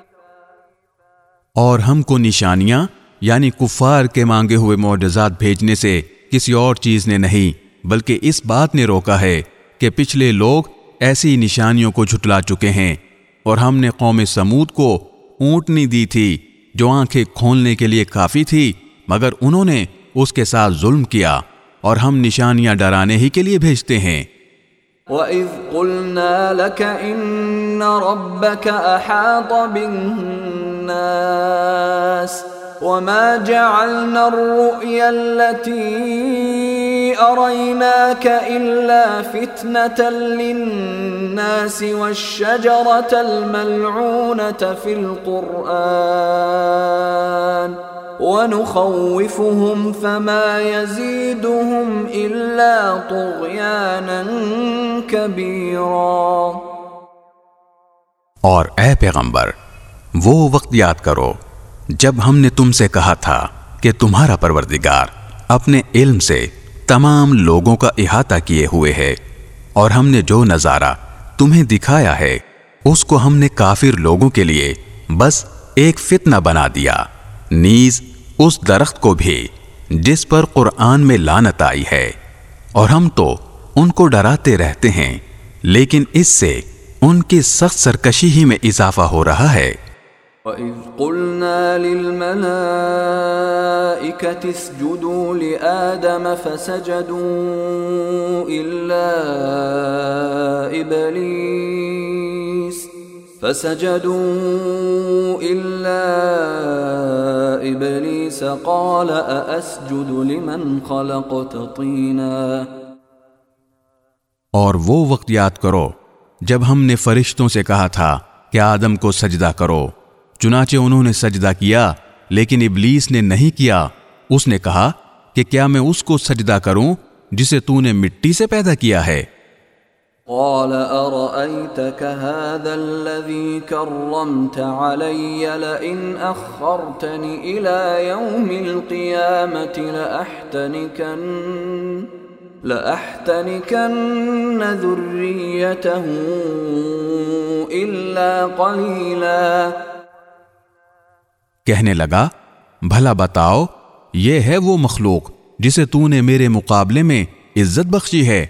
اور ہم کو نشانیاں یعنی کفار کے مانگے ہوئے معجزات بھیجنے سے کسی اور چیز نے نہیں، بلکہ اس بات نے روکا ہے کہ پچھلے لوگ ایسی نشانیوں کو جھٹلا چکے ہیں اور ہم نے قوم سمود کو اونٹنی دی تھی، جو آنکھیں کھولنے کے لیے کافی تھی، مگر انہوں نے اس کے ساتھ ظلم کیا اور ہم نشانیاں ڈرانے ہی کے لیے بھیجتے ہیں۔ وَإِذْ قُلْنَا لَكَ إِنَّ رَبَّكَ أَحَاطَ بِالنَّاسِ وَمَا جَعَلْنَا الرُّؤْيَا الَّتِي أَرَيْنَاكَ إِلَّا فِتْنَةً لِلنَّاسِ وَالشَّجَرَةَ الْمَلْعُونَةَ فِي الْقُرْآنِ ونخوفهم فما يزيدهم إلا طغيانا كبيرا اور اے پیغمبر، وہ وقت یاد کرو جب ہم نے تم سے کہا تھا کہ تمہارا پروردگار اپنے علم سے تمام لوگوں کا احاطہ کیے ہوئے ہے، اور ہم نے جو نظارہ تمہیں دکھایا ہے، اس کو ہم نے کافر لوگوں کے لیے بس ایک فتنہ بنا دیا۔ نیز، اس درخت کو بھی، جس پر قرآن میں لانت آئی ہے۔ اور ہم تو ان کو ڈراتے رہتے ہیں، لیکن اس سے ان کی سخت سرکشی ہی میں اضافہ ہو رہا ہے۔ وَإِذْ قُلْنَا لِلْمَلَائِكَةِ اسْجُدُوا لِآدَمَ فَسَجَدُوا إِلَّا إِبْلِيسَ فَسَجَدُوا إِلَّا إِبْلِيسَ قَالَ أَأَسْجُدُ لِمَنْ خَلَقْتَ طِينًا اور وہ وقت یاد کرو جب ہم نے فرشتوں سے کہا تھا کہ آدم کو سجدہ کرو۔ چنانچہ انہوں نے سجدہ کیا، لیکن ابلیس نے نہیں کیا۔ اس نے کہا کہ کیا میں اس کو سجدہ کروں جسے تو نے مٹی سے پیدا کیا ہے؟ قال، أرأيتك هذا الذي كرمت علي؟ لئن أخرتني إلى يوم القيامة لأحتنكن لأحتنكن ذريته إلا قليلا. کہنے لگا، بھلا بتاؤ، یہ ہے وہ مخلوق جسے تو نے میرے مقابلے میں عزت بخشی ہے۔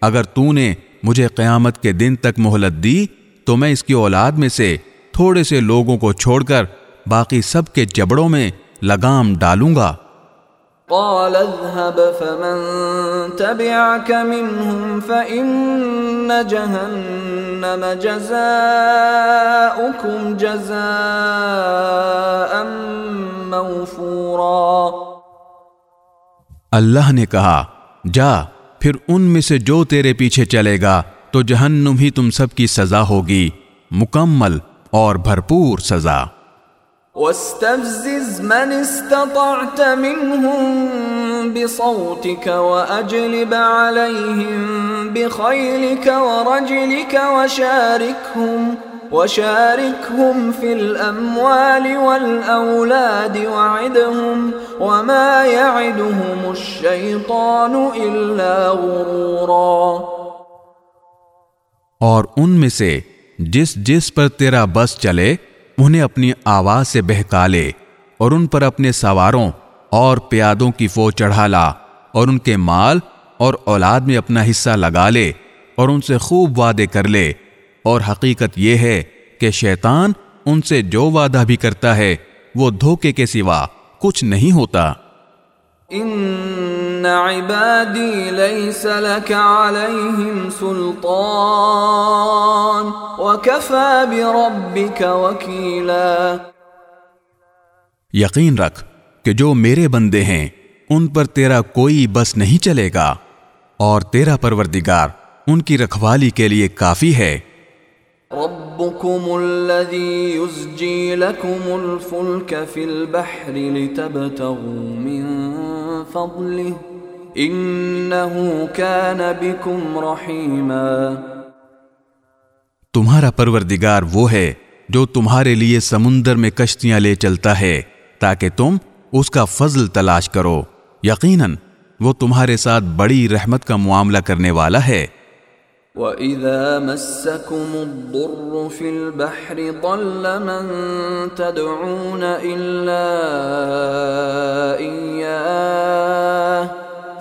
اگر تو نے مجھے قیامت کے دن تک مہلت دی، تو میں اس کی اولاد میں سے تھوڑے سے لوگوں کو چھوڑ کر باقی سب کے جبڑوں میں لگام ڈالوں گا۔ قال اذهب فمن تبعك منهم فإن جهنم جزاؤكم جزاء موفورا۔ اللہ نے کہا، جا، پھر ان میں سے جو تیرے پیچھے چلے گا، تو جہنم ہی تم سب کی سزا ہوگی، مکمل اور بھرپور سزا۔ واستفزز من استطعت منهم بصوتك وأجلب عليهم بخيلك ورجلك وشاركهم وشاركهم في الأموال والأولاد وعدهم وما يعدهم الشيطان إلا غرورا. اور ان میں سے جس جس پر تیرا بس چلے انہیں اپنی آواز سے بہکا لے اور ان پر اپنے سواروں اور پیادوں کی فوج چڑھا لا اور ان کے مال اور اولاد میں اپنا حصہ لگا لے اور ان سے خوب وعدے کر لے۔ اور حقیقت یہ ہے کہ شیطان ان سے جو وعدہ بھی کرتا ہے وہ دھوکے کے سوا کچھ نہیں ہوتا۔ ان عبادی لیس لك علیہم سلطان وکفا بربک وکیلا یقین رکھ کہ جو میرے بندے ہیں، ان پر تیرا کوئی بس نہیں چلے گا اور تیرا پروردگار ان کی رکھوالی کے لیے کافی ہے۔ ربكم الذي يزجي لكم الفلك في البحر لتبتغوا من فضله إنه كان بكم رحيما تمہارا پروردگار وہ ہے جو تمہارے لیے سمندر میں کشتیاں لے چلتا ہے تاکہ تم اس کا فضل تلاش کرو۔ یقیناً وہ تمہارے ساتھ بڑی رحمت کا معاملہ کرنے والا ہے۔ وَإِذَا مَسَّكُمُ الضُّرُّ فِي الْبَحْرِ ضَلَّ مَن تَدْعُونَ إِلَّا إِيَّاهُ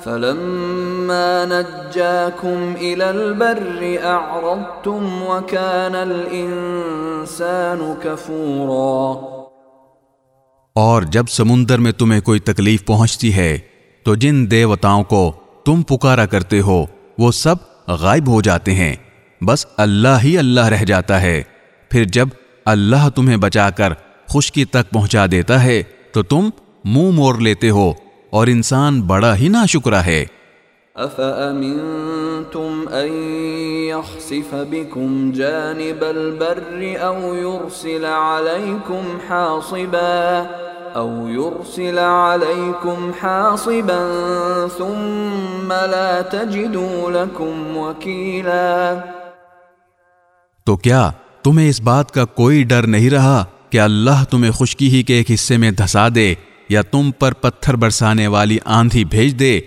فَلَمَّا نَجَّاكُمْ إِلَى الْبَرِّ أَعْرَضْتُمْ وَكَانَ الْإِنسَانُ كَفُورًا اور جب سمندر میں تمہیں کوئی تکلیف پہنچتی ہے، تو جن دیوتاؤں کو تم پکارا کرتے ہو، وہ سب غائب ہو جاتے ہیں۔ بس اللہ ہی اللہ رہ جاتا ہے۔ پھر جب اللہ تمہیں بچا کر خشکی تک پہنچا دیتا ہے، تو تم منہ مو موڑ لیتے ہو اور انسان بڑا ہی نا ہے۔ أَفَأَمِنْتُمْ أَن يَخْسِفَ بِكُمْ جَانِبَ الْبَرِّ أَوْ يُرْسِلَ عَلَيْكُمْ حَاصِبًا؟ أو يرسل عليكم حاصبا ثم لا تجدوا لكم وكيلا. تو کیا تمہیں اس بات کا کوئی ڈر نہیں رہا کہ اللہ تمہیں خشکی ہی کے ایک حصے میں دھسا دے یا تم پر پتھر برسانے والی آندھی بھیج دے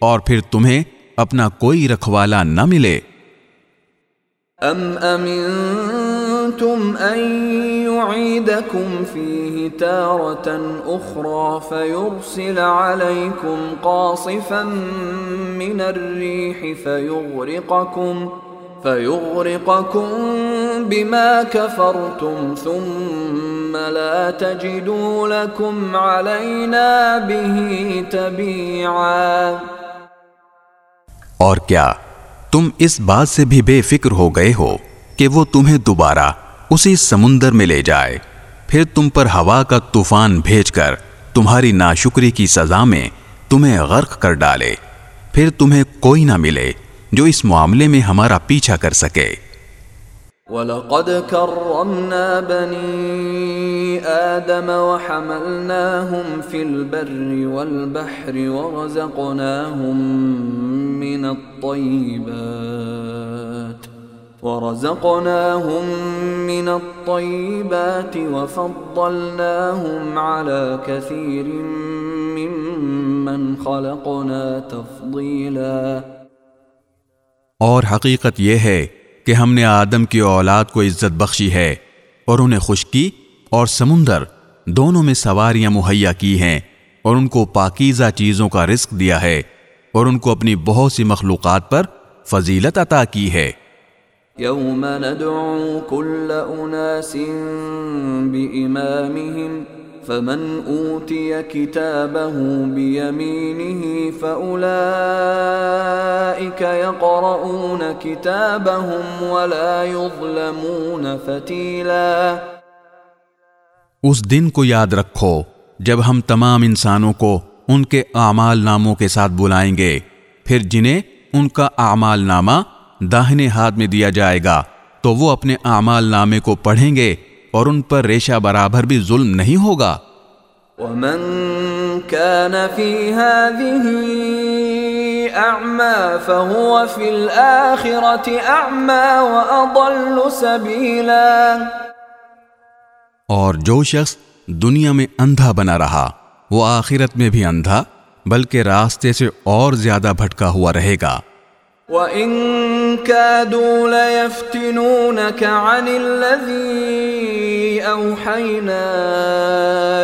اور پھر تمہیں اپنا کوئی رکھوالا نہ ملے؟ ام امنتم ان يعيدكم فيه تارة اخرى فيرسل عليكم قاصفا من الريح فيغرقكم فيغرقكم بما كفرتم ثم لا تجدوا لكم علينا به تبيعا اور کیا تم اس بات سے بھی بے فکر ہو گئے ہو؟ کہ وہ تمہیں دوبارہ اسی سمندر میں لے جائے۔ پھر تم پر ہوا کا طوفان بھیج کر تمہاری ناشکری کی سزا میں تمہیں غرق کر ڈالے۔ پھر تمہیں کوئی نہ ملے جو اس معاملے میں ہمارا پیچھا کر سکے۔ وَلَقَدْ كَرَّمْنَا بَنِي آدَمَ وَحَمَلْنَاهُمْ فِي الْبَرِّ وَالْبَحْرِ وَرَزَقْنَاهُمْ مِنَ الطَّيِّبَاتِ وَرَزَقْنَاهُمْ مِنَ الطَّيِّبَاتِ وَفَضَّلْنَاهُمْ عَلَى كَثِيرٍ مِّمَّنْ خَلَقْنَا تَفْضِيلًا. اور حقیقت یہ ہے کہ ہم نے آدم کی اولاد کو عزت بخشی ہے اور انہیں خشکی اور سمندر دونوں میں سواریاں مہیا کی ہیں اور ان کو پاکیزہ چیزوں کا رزق دیا ہے اور ان کو اپنی بہت سی مخلوقات پر فضیلت عطا کی ہے۔ يوم ندعو كل أناس بإمامهم، فمن أوتي كتابه بيمينه فأولئك يقرؤون كتابهم ولا يظلمون فتيلا. اس دن کو یاد رکھو جب ہم تمام انسانوں کو ان کے اعمال ناموں کے ساتھ بلائیں گے، پھر جنہیں ان کا اعمال نامہ داہنے ہاتھ میں دیا جائے گا تو وہ اپنے اعمال نامے کو پڑھیں گے اور ان پر ریشہ برابر بھی ظلم نہیں ہوگا۔ ومن كان في هذه أعمى فهو في الآخرة أعمى وأضل سبيلا۔ اور جو شخص دنیا میں اندھا بنا رہا وہ آخرت میں بھی اندھا بلکہ راستے سے اور زیادہ بھٹکا ہوا رہے گا۔ وَإِن كَادُوا لَيَفْتِنُونَكَ عَنِ الَّذِي أَوْحَيْنَا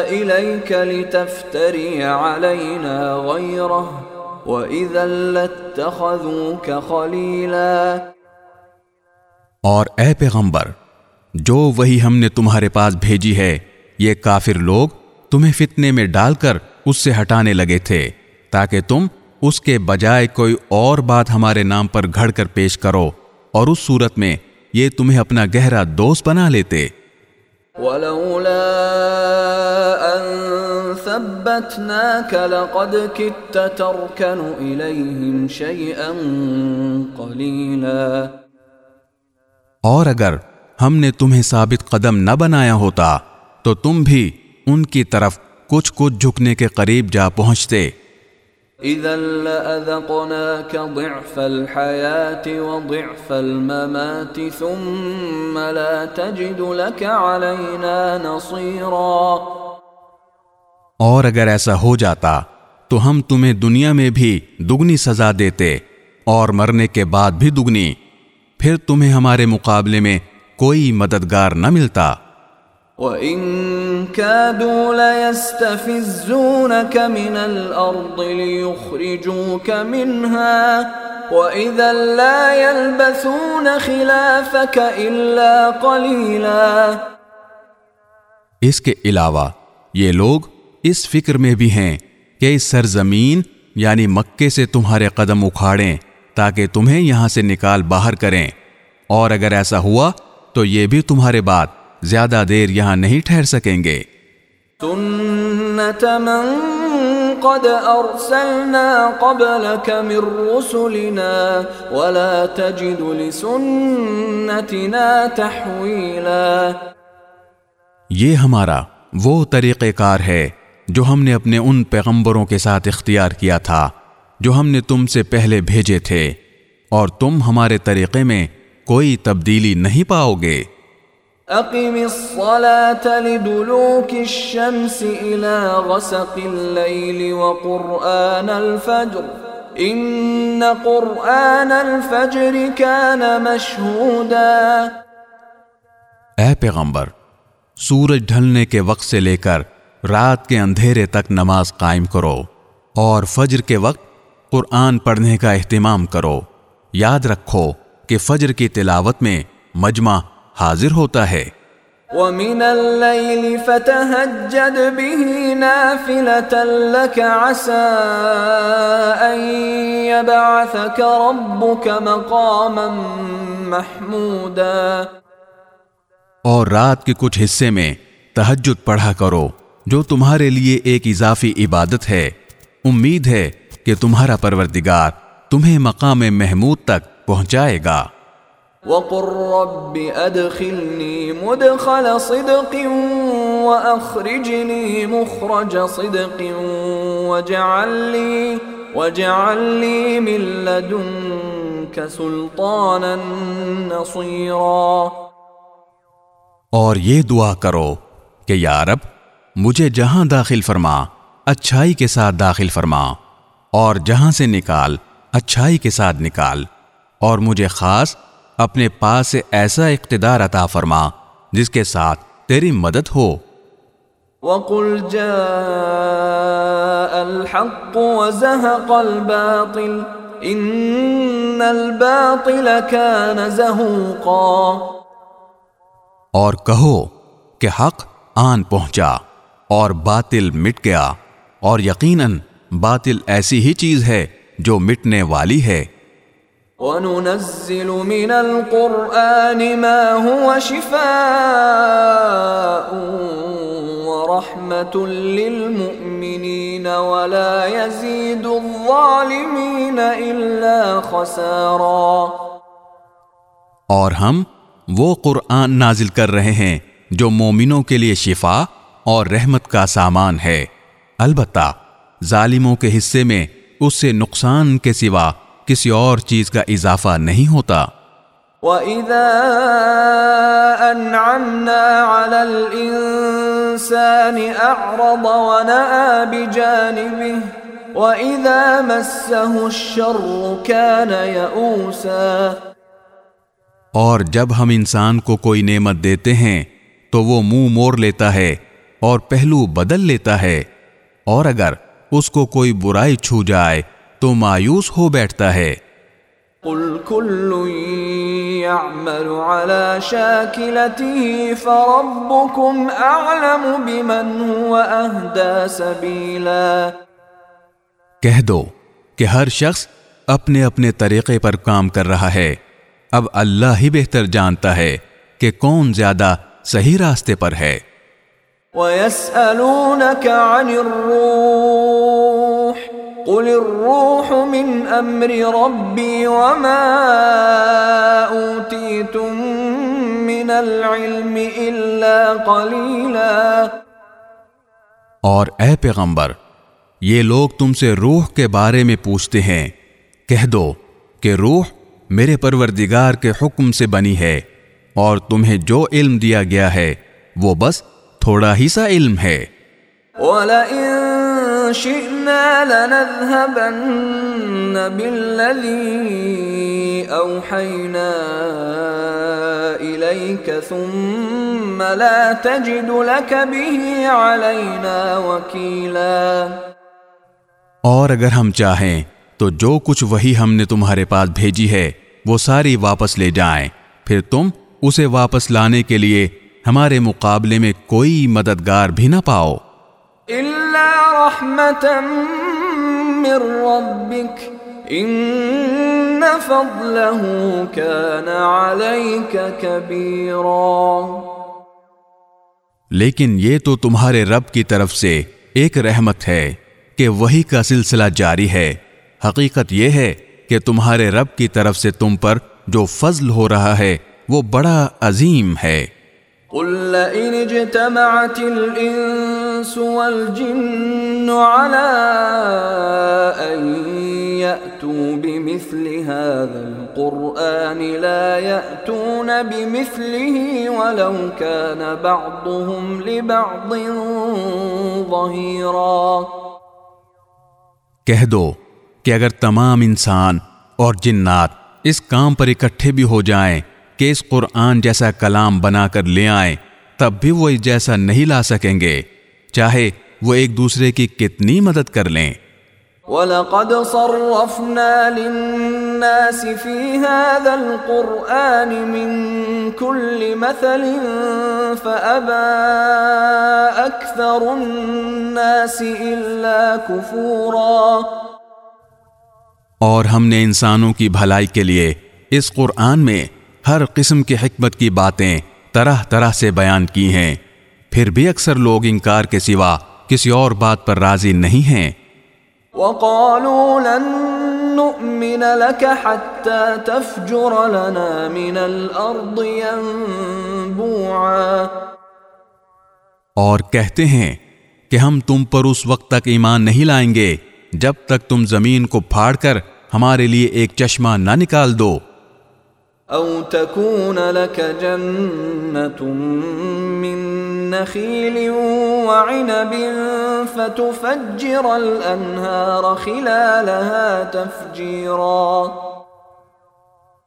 إِلَيْكَ لِتَفْتَرِيَ عَلَيْنَا غَيْرَهُ وَإِذًا لَاتَّخَذُوكَ خَلِيلًا اور اے پیغمبر، جو وہی ہم نے تمہارے پاس بھیجی ہے، یہ کافر لوگ تمہیں فتنے میں ڈال کر اس سے ہٹانے لگے تھے، تاکہ تم اس کے بجائے کوئی اور بات ہمارے نام پر گھڑ کر پیش کرو اور اس صورت میں یہ تمہیں اپنا گہرا دوست بنا لیتے۔ ولولا أن ثبتناك لقد كدت تركن إليهم شيئا قليلا۔ اور اگر ہم نے تمہیں ثابت قدم نہ بنایا ہوتا تو تم بھی ان کی طرف کچھ کچھ جھکنے کے قریب جا پہنچتے۔ لأذقناك ضعف الحياة وضعف الممات ثم لا تجد لك علينا نصيرا. اور اگر ایسا ہو جاتا تو ہم تمہیں دنیا میں بھی دگنی سزا دیتے اور مرنے کے بعد بھی دگنی، پھر تمہیں ہمارے مقابلے میں کوئی مددگار نہ ملتا۔ وَإِن كَادُوا لَيَسْتَفِزُّونَكَ مِنَ الْأَرْضِ لِيُخْرِجُوكَ مِنْهَا وَإِذًا لَا يَلْبَثُونَ خِلَافَكَ إِلَّا قَلِيلًا اس کے علاوہ یہ لوگ اس فکر میں بھی ہیں کہ اس سرزمین یعنی مکے سے تمہارے قدم اکھاڑیں تاکہ تمہیں یہاں سے نکال باہر کریں اور اگر ایسا ہوا تو یہ بھی تمہارے بات زیادہ دیر یہاں نہیں ٹھہر سکیں گے۔ سنت من قد ارسلنا قبلك من رسلنا ولا تجد لسنتنا تحویلا۔ یہ ہمارا وہ طریقہ کار ہے جو ہم نے اپنے ان پیغمبروں کے ساتھ اختیار کیا تھا جو ہم نے تم سے پہلے بھیجے تھے اور تم ہمارے طریقے میں کوئی تبدیلی نہیں پاؤ گے۔ اقم الصلاة لدلوك الشمس الى غسق الليل وقرآن الفجر. ان قرآن الفجر كان مشهودا. اے پیغمبر، سورج ڈھلنے کے وقت سے لے کر رات کے اندھیرے تک نماز قائم کرو اور فجر کے وقت قرآن پڑھنے کا اہتمام کرو۔ یاد رکھو کہ فجر کی تلاوت میں مجمع حاضر ہوتا ہے۔ ومن الليل فتهجد به نافلة لك عسى أن يبعثك ربك مقاما محمودا۔ اور رات کے کچھ حصے میں تہجد پڑھا کرو جو تمہارے لیے ایک اضافی عبادت ہے۔ امید ہے کہ تمہارا پروردگار تمہیں مقام محمود تک پہنچائے گا۔ وقل رب ادخلني مدخل صدق واخرجني مخرج صدق واجعل لي واجعل لي من لدنك سلطانا نصيرا۔ اور یہ دعا کرو کہ یا رب، مجھے جہاں داخل فرما، اچھائی کے ساتھ داخل فرما، اور جہاں سے نکال، اچھائی کے ساتھ نکال، اور مجھے خاص اپنے پاس سے ایسا اقتدار عطا فرما جس کے ساتھ تیری مدد ہو۔ وقل جاء الحق وزهق الباطل ان الباطل كان زهوقا۔ اور کہو کہ حق آن پہنچا اور باطل مٹ گیا اور یقیناً باطل ایسی ہی چیز ہے جو مٹنے والی ہے۔ وننزل من القرآن ما هو شفاء ورحمة للمؤمنين ولا يزيد الظالمين إلا خسارا اور ہم وہ قرآن نازل کر رہے ہیں جو مومنوں کے لیے شفا اور رحمت کا سامان ہے۔ البتہ ظالموں کے حصے میں اس سے نقصان کے سوا کسی اور چیز کا اضافہ نہیں ہوتا۔ وَإِذَا أَنْعَمْنَا عَلَى الْإِنسَانِ أَعْرَضَ وَنَأَى بِجَانِبِهِ وَإِذَا مَسَّهُ الشَّرُّ كَانَ يَأُوسًا اور جب ہم انسان کو کوئی نعمت دیتے ہیں تو وہ منہ موڑ لیتا ہے اور پہلو بدل لیتا ہے۔ اور اگر اس کو کوئی برائی چھو جائے تو مایوس ہو بیٹھتا ہے۔ قل كل يعمل على شاكلته فربكم أعلم بمن هو أهدى سبيلا کہہ دو کہ ہر شخص اپنے اپنے طریقے پر کام کر رہا ہے۔ اب اللہ ہی بہتر جانتا ہے کہ کون زیادہ صحیح راستے پر ہے۔ وَيَسْأَلُونَكَ عَنِ الرُّوحِ قُلِ الرُّوحُ مِنْ أَمْرِ رَبِّي وَمَا أُوتِيتُم مِّنَ الْعِلْمِ إِلَّا قَلِيلًا اور اے پیغمبر یہ لوگ تم سے روح کے بارے میں پوچھتے ہیں۔ کہہ دو کہ روح میرے پروردگار کے حکم سے بنی ہے اور تمہیں جو علم دیا گیا ہے وہ بس تھوڑا ہی سا علم ہے۔ وَلَئِن اور اگر ہم چاہیں تو جو کچھ وہی ہم نے تمہارے پاس بھیجی ہے، وہ ساری واپس لے جائیں۔ پھر تم اسے واپس لانے کے لیے ہمارے مقابلے میں کوئی مددگار بھی نہ پاؤ۔ إِلَّا رَحْمَةً مِّن رَّبِّكَ إِنَّ فَضْلَهُ كَانَ عَلَيْكَ كَبِيرًا لیکن یہ تو تمہارے رب کی طرف سے ایک رحمت ہے کہ وہی کا سلسلہ جاری ہے۔ حقیقت یہ ہے کہ تمہارے رب کی طرف سے تم پر جو فضل ہو رہا ہے، وہ بڑا عظیم ہے۔ قل لئن اجتمعت الإنس والجن على أن يأتوا بمثل هذا القرآن لا يأتون بمثله ولو كان بعضهم لبعض ظهيرا۔ کہہ دو کہ اگر تمام انسان اور جنات اس کام پر اکٹھے بھی ہو جائیں کہ اس قرآن جیسا کلام بنا کر لے آئیں تب بھی وہ جیسا نہیں لا سکیں گے۔ چاہے وہ ایک دوسرے کی کتنی مدد کر لیں۔ وَلَقَدْ صَرَّفْنَا لِلنَّاسِ فِي هَذَا الْقُرْآنِ مِنْ كُلِّ مَثَلٍ فَأَبَى أَكْثَرُ النَّاسِ إِلَّا كُفُورًا۔ اور ہم نے انسانوں کی بھلائی کے لیے اس قرآن میں ہر قسم کی حکمت کی باتیں طرح طرح سے بیان کی ہیں۔ پھر بھی اکثر لوگ انکار کے سوا کسی اور بات پر راضی نہیں ہیں۔ وقالوا لن نؤمن لك حتى تفجر لنا من الارض ينبوعا۔ اور کہتے ہیں کہ ہم تم پر اس وقت تک ایمان نہیں لائیں گے جب تک تم زمین کو پھاڑ کر ہمارے لیے ایک چشمہ نہ نکال دو۔ او تكون لك جنة من نخيل وعنب فتفجر الانهار خلالها تفجيرا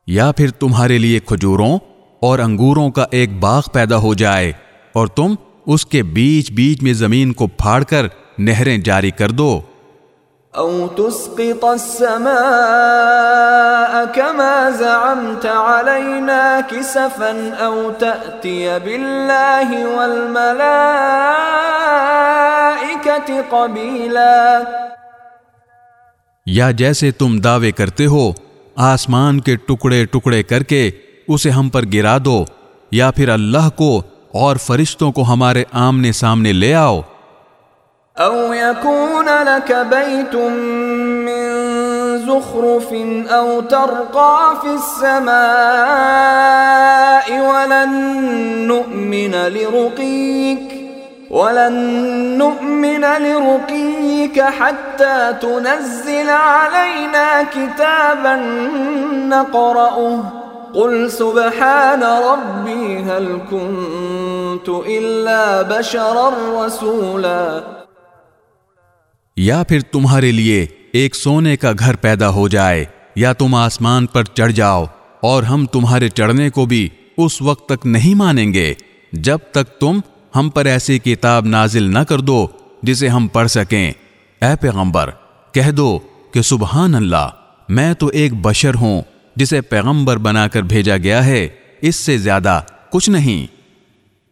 یا پھر تمہارے لیے کھجوروں اور انگوروں کا ایک باغ پیدا ہو جائے اور تم اس کے بیچ بیچ میں زمین کو پھاڑ کر نہریں جاری کر دو۔ او تسقط السماء كما زعمت علينا كسفا او تأتي بالله والملائكة قبيلا. یا جیسے تم دعوے کرتے ہو، آسمان کے ٹکڑے ٹکڑے کر کے اسے ہم پر گرا دو، یا پھر اللہ کو اور فرشتوں کو ہمارے آمنے سامنے لے آؤ۔ او يكون لك بيت من زخرف او ترقى في السماء ولن نؤمن لرقيك ولن نؤمن لرقيك حتى تنزل علينا كتابا نقرأه قل سبحان ربي هل كنت إلا بشرا رسولا یا پھر تمہارے لیے ایک سونے کا گھر پیدا ہو جائے، یا تم آسمان پر چڑھ جاؤ، اور ہم تمہارے چڑھنے کو بھی اس وقت تک نہیں مانیں گے۔ جب تک تم ہم پر ایسی کتاب نازل نہ کر دو جسے ہم پڑھ سکیں۔ اے پیغمبر، کہہ دو کہ سبحان اللہ، میں تو ایک بشر ہوں جسے پیغمبر بنا کر بھیجا گیا ہے، اس سے زیادہ کچھ نہیں۔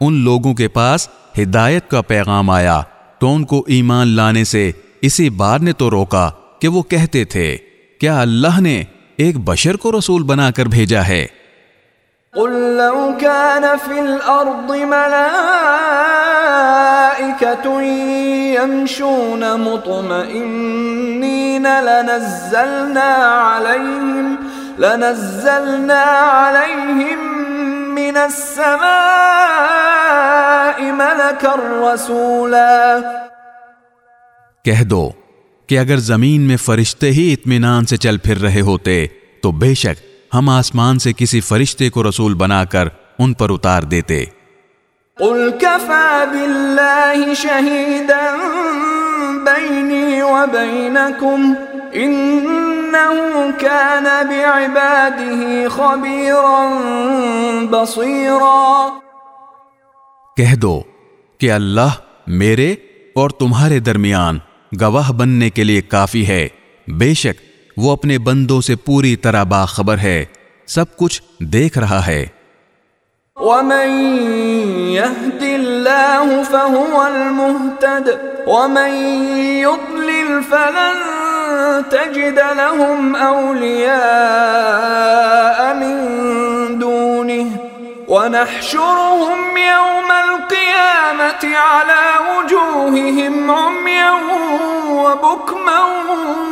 ان لوگوں کے پاس ہدایت کا پیغام آیا تو ان کو ایمان لانے سے اسی بار نے تو روکا کہ وہ کہتے تھے، کیا اللہ نے ایک بشر کو رسول بنا کر بھیجا ہے؟ قل لو كان في الأرض ملائكة يمشون مطمئنين، لنزلنا عليهم لنزلنا عليهم من السماء ملكا رسولا کہہ دو کہ اگر زمین میں فرشتے ہی اطمینان سے چل پھر رہے ہوتے تو بے شک ہم آسمان سے کسی فرشتے کو رسول بنا کر ان پر اتار دیتے۔ قل كفى بالله شهيدا بيني وبينكم انه كان بعباده خبيرا بصيرا. کہہ دو کہ اللہ میرے اور تمہارے درمیان گواہ بننے کے لیے کافی ہے۔ بے شک وہ اپنے بندوں سے پوری طرح باخبر ہے۔ سب کچھ دیکھ رہا ہے۔ ومن يهد الله فهو المهتد ومن يضلل فلن تجد لهم أولياء من دونه ونحشرهم يوم القيامة على وجوههم عميا وبكما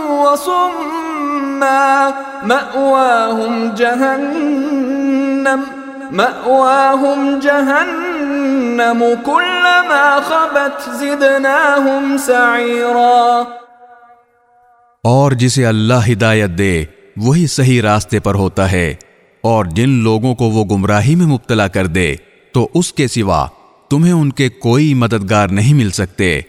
وصما مأواهم جهنم مأواهم جهنم كلما خبت زدناهم سعيرا اور جسے اللہ ہدایت دے، وہی صحیح راستے پر ہوتا ہے۔ اور جن لوگوں کو وہ گمراہی میں مبتلا کر دے، تو اس کے سوا تمہیں ان کے کوئی مددگار نہیں مل سکتے۔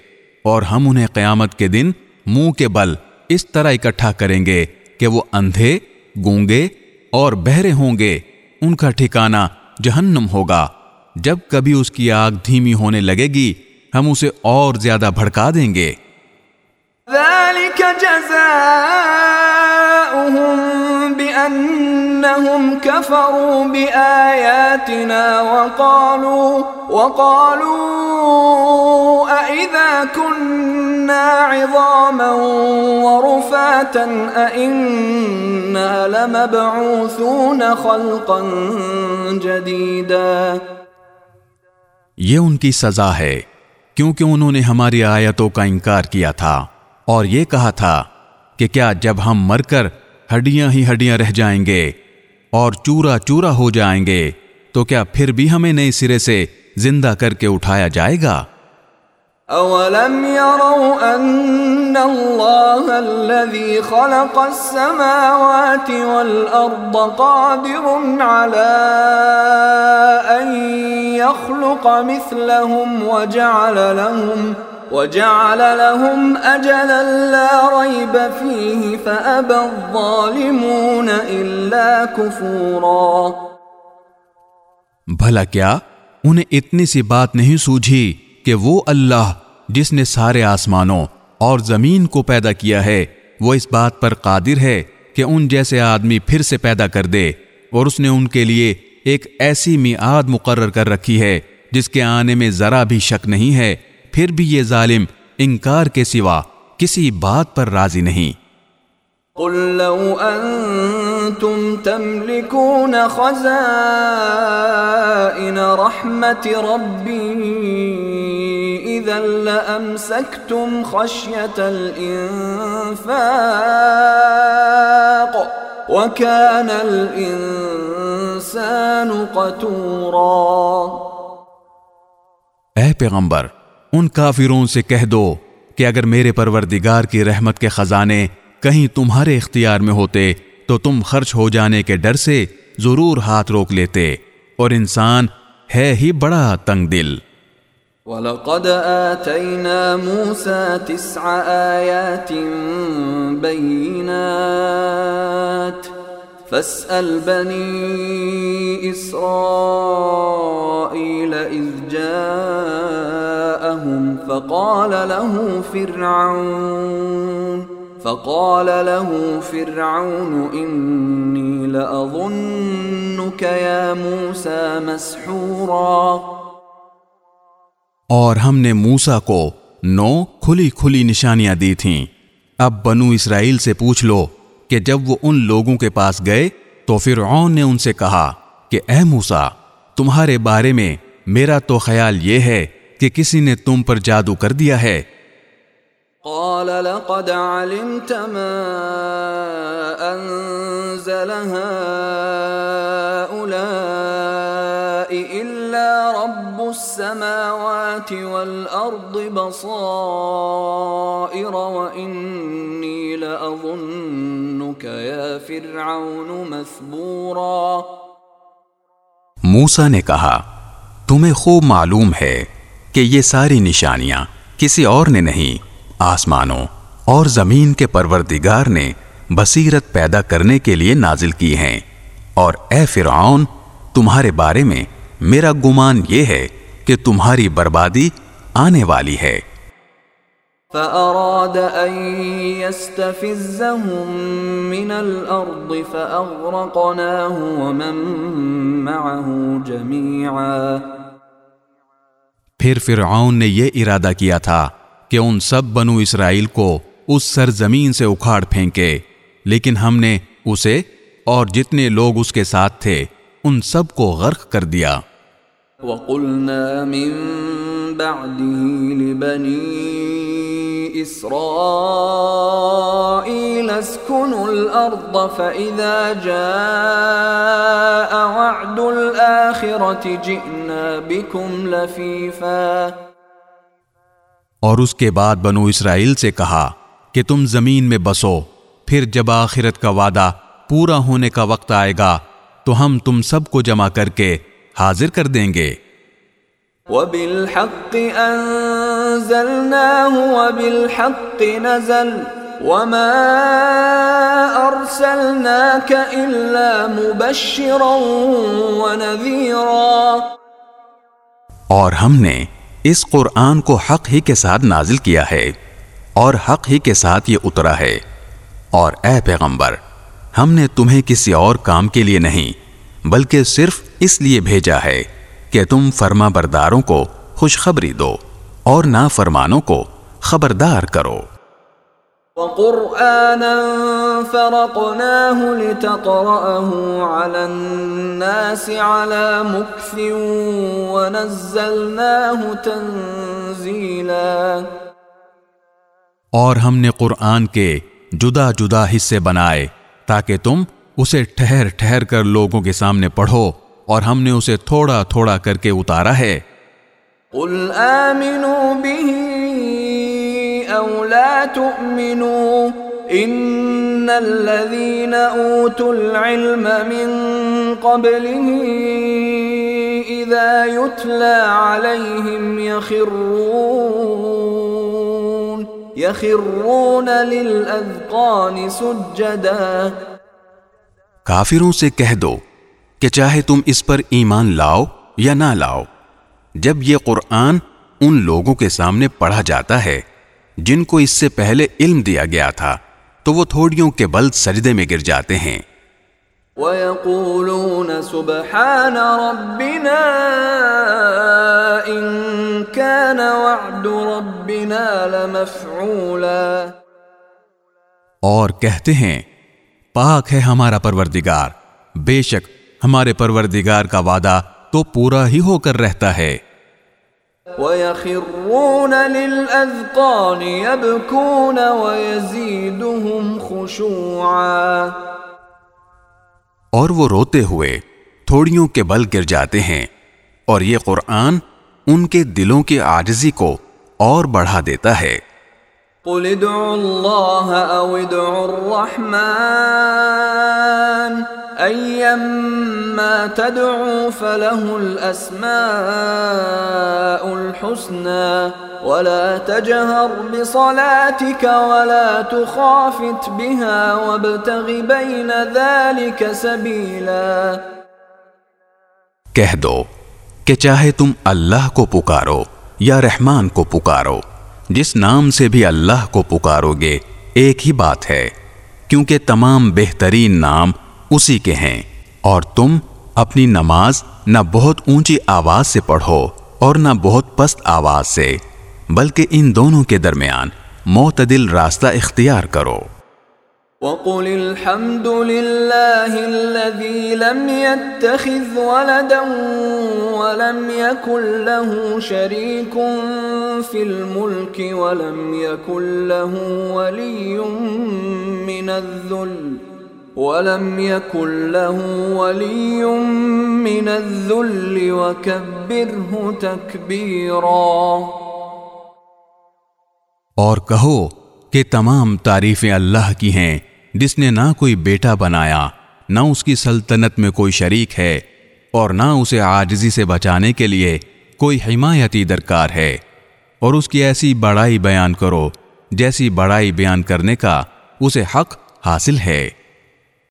اور ہم انہیں قیامت کے دن منہ کے بل اس طرح اکٹھا کریں گے کہ وہ اندھے، گونگے اور بہرے ہوں گے۔ ان کا ٹھکانہ جہنم ہوگا۔ جب کبھی اس کی آگ دھیمی ہونے لگے گی، ہم اسے اور زیادہ بھڑکا دیں گے۔ ذلك جزاؤهم بأنهم كفروا بآياتنا وقالوا وقالوا أئذا كنا عظاما ورفاتا أئنا لمبعوثون خلقا جديدا یہ ان کی سزا ہے کیونکہ انہوں نے ہماری آیتوں کا انکار کیا تھا۔ اور یہ کہا تھا کہ کیا جب ہم مر کر ہڈیاں ہی ہڈیاں رہ جائیں گے اور چورا چورا ہو جائیں گے، تو کیا پھر بھی ہمیں نئے سرے سے زندہ کر کے اٹھایا جائے گا؟ اولم يروا ان الله الذي خلق السماوات والارض قادر على ان يخلق مثلهم وجعل لهم وجعل لهم اجلا لا ريب فيه فابى الظالمون الا كفورا بھلا کیا؟ انہیں اتنی سی بات نہیں سوجھی کہ وہ اللہ جس نے سارے آسمانوں اور زمین کو پیدا کیا ہے، وہ اس بات پر قادر ہے کہ ان جیسے آدمی پھر سے پیدا کر دے اور اس نے ان کے لیے ایک ایسی میعاد مقرر کر رکھی ہے جس کے آنے میں ذرا بھی شک نہیں ہے۔ پھر بھی یہ ظالم انکار کے سوا کسی بات پر راضی نہیں۔ قل لو انتم تملكون خزائن رحمت ربی اذا لامسكتم خشية الانفاق وكان الانسان قتورا۔ اے پیغمبر ان کافروں سے کہہ دو کہ اگر میرے پروردگار کی رحمت کے خزانے کہیں تمہارے اختیار میں ہوتے تو تم خرچ ہو جانے کے ڈر سے ضرور ہاتھ روک لیتے اور انسان ہے ہی بڑا تنگ دل۔ وَلَقَدْ آتَيْنَا مُوسَى تِسْعَ آيَاتٍ بَيِّنَاتٍ فاسأل بني إسرائيل إذ جاءهم فقال له فرعون، فقال له فرعون، إني لأظنك يا موسى مسحورا۔ اور ہم نے موسا کو نو کھلی کھلی نشانیاں دی تھیں۔ اب بنو اسرائیل سے پوچھ لو کہ جب وہ ان لوگوں کے پاس گئے تو فرعون نے ان سے کہا کہ اے موسا تمہارے بارے میں میرا تو خیال یہ ہے کہ کسی نے تم پر جادو کر دیا ہے۔ قال لقد علمت ما انزل هؤلاء الا رب السماوات والارض بصائر واني لاظنك يا فرعون موسا نے کہا، تمہیں خوب معلوم ہے کہ یہ ساری نشانیاں کسی اور نے نہیں، آسمانوں اور زمین کے پروردگار نے بصیرت پیدا کرنے کے لیے نازل کی ہیں۔ اور اے فرعون، تمہارے بارے میں میرا گمان یہ ہے کہ تمہاری بربادی آنے والی ہے۔ فأراد أن يستفزهم من الأرض فأغرقناه ومن معه جميعا. پھر فرعون نے یہ ارادہ کیا تھا کہ ان سب بنو اسرائیل کو اس سرزمین سے اکھاڑ پھینکے، لیکن ہم نے اسے اور جتنے لوگ اس کے ساتھ تھے، ان سب کو غرق کر دیا۔ وقلنا من بعده لبني إسرائيل اسكنوا الأرض فإذا جاء وعد الآخرة جئنا بكم لفيفا اور اس کے بعد بنو اسرائیل سے کہا کہ تم زمین میں بسو، پھر جب آخرت کا وعدہ پورا ہونے کا وقت آئے گا، تو ہم تم سب کو جمع کر کے حاضر کر دیں گے۔ وبالحق انزلناه وبالحق نزل وما ارسلناك الا مبشرا ونذيرا۔ اور ہم نے اس قرآن کو حق ہی کے ساتھ نازل کیا ہے اور حق ہی کے ساتھ یہ اترا ہے۔ اور اے پیغمبر ہم نے تمہیں کسی اور کام کے لیے نہیں بلکہ صرف اس لیے بھیجا ہے کہ تم فرما برداروں کو خوشخبری دو اور نافرمانوں کو خبردار کرو۔ وقرآنا فرقناه لتقرأه على الناس على مكث ونزلناه تنزيلا۔ اور ہم نے قرآن کے جدا جدا حصے بنائے تاکہ تم اسے ٹھہر ٹھہر کر لوگوں کے سامنے پڑھو اور ہم نے اسے تھوڑا تھوڑا کر کے اتارا ہے۔ قل آمنوا به او لا تؤمنوا ان الذين اوتوا العلم من قبله اذا يتلى عليهم يخرون يخرون للاذقان سجدا کافروں سے کہہ دو کہ چاہے تم اس پر ایمان لاؤ یا نہ لاؤ جب یہ قرآن ان لوگوں کے سامنے پڑھا جاتا ہے جن کو اس سے پہلے علم دیا گیا تھا تو وہ تھوڑیوں کے بل سجدے میں گر جاتے ہیں۔ وَيَقُولُونَ سُبْحَانَ رَبِّنَا إِن كَانَ وَعْدُ رَبِّنَا لَمَفْعُولًا۔ اور کہتے ہیں پاک ہے ہمارا پروردگار۔ بے شک ہمارے پروردگار کا وعدہ تو پورا ہی ہو کر رہتا ہے۔ وَيَخِرُّونَ لِلْأَذْقَانِ يَبْكُونَ وَيَزِيدُهُمْ خُشُوعًا۔ اور وہ روتے ہوئے تھوڑیوں کے بل گر جاتے ہیں اور یہ قرآن ان کے دلوں کی آجزی کو اور بڑھا دیتا ہے۔ قل ادعوا الله او ادعوا الرحمن. ايما تدعوا فله الاسماء الحسنى. ولا تجهر بصلاتك ولا تخافت بها وابتغ بين ذلك سبيلا. کہہ دو کہ چاہے تم اللہ کو پکارو یا رحمان کو پکارو جس نام سے بھی اللہ کو پکارو گے، ایک ہی بات ہے، کیونکہ تمام بہترین نام اسی کے ہیں۔ اور تم اپنی نماز نہ بہت اونچی آواز سے پڑھو اور نہ بہت پست آواز سے، بلکہ ان دونوں کے درمیان معتدل راستہ اختیار کرو۔ وقل الحمد لله الذي لم يتخذ ولدا ولم يكن له شريك في الملك ولم يكن له ولي من الذل ولم يكن له ولي من الذل وكبره تكبيرا اور کہو کہ تمام تعریفیں اللہ کی ہیں جس نے نہ کوئی بیٹا بنایا، نہ اس کی سلطنت میں کوئی شریک ہے، اور نہ اسے عاجزی سے بچانے کے لیے کوئی حمایتی درکار ہے۔ اور اس کی ایسی بڑائی بیان کرو، جیسی بڑائی بیان کرنے کا اسے حق حاصل ہے۔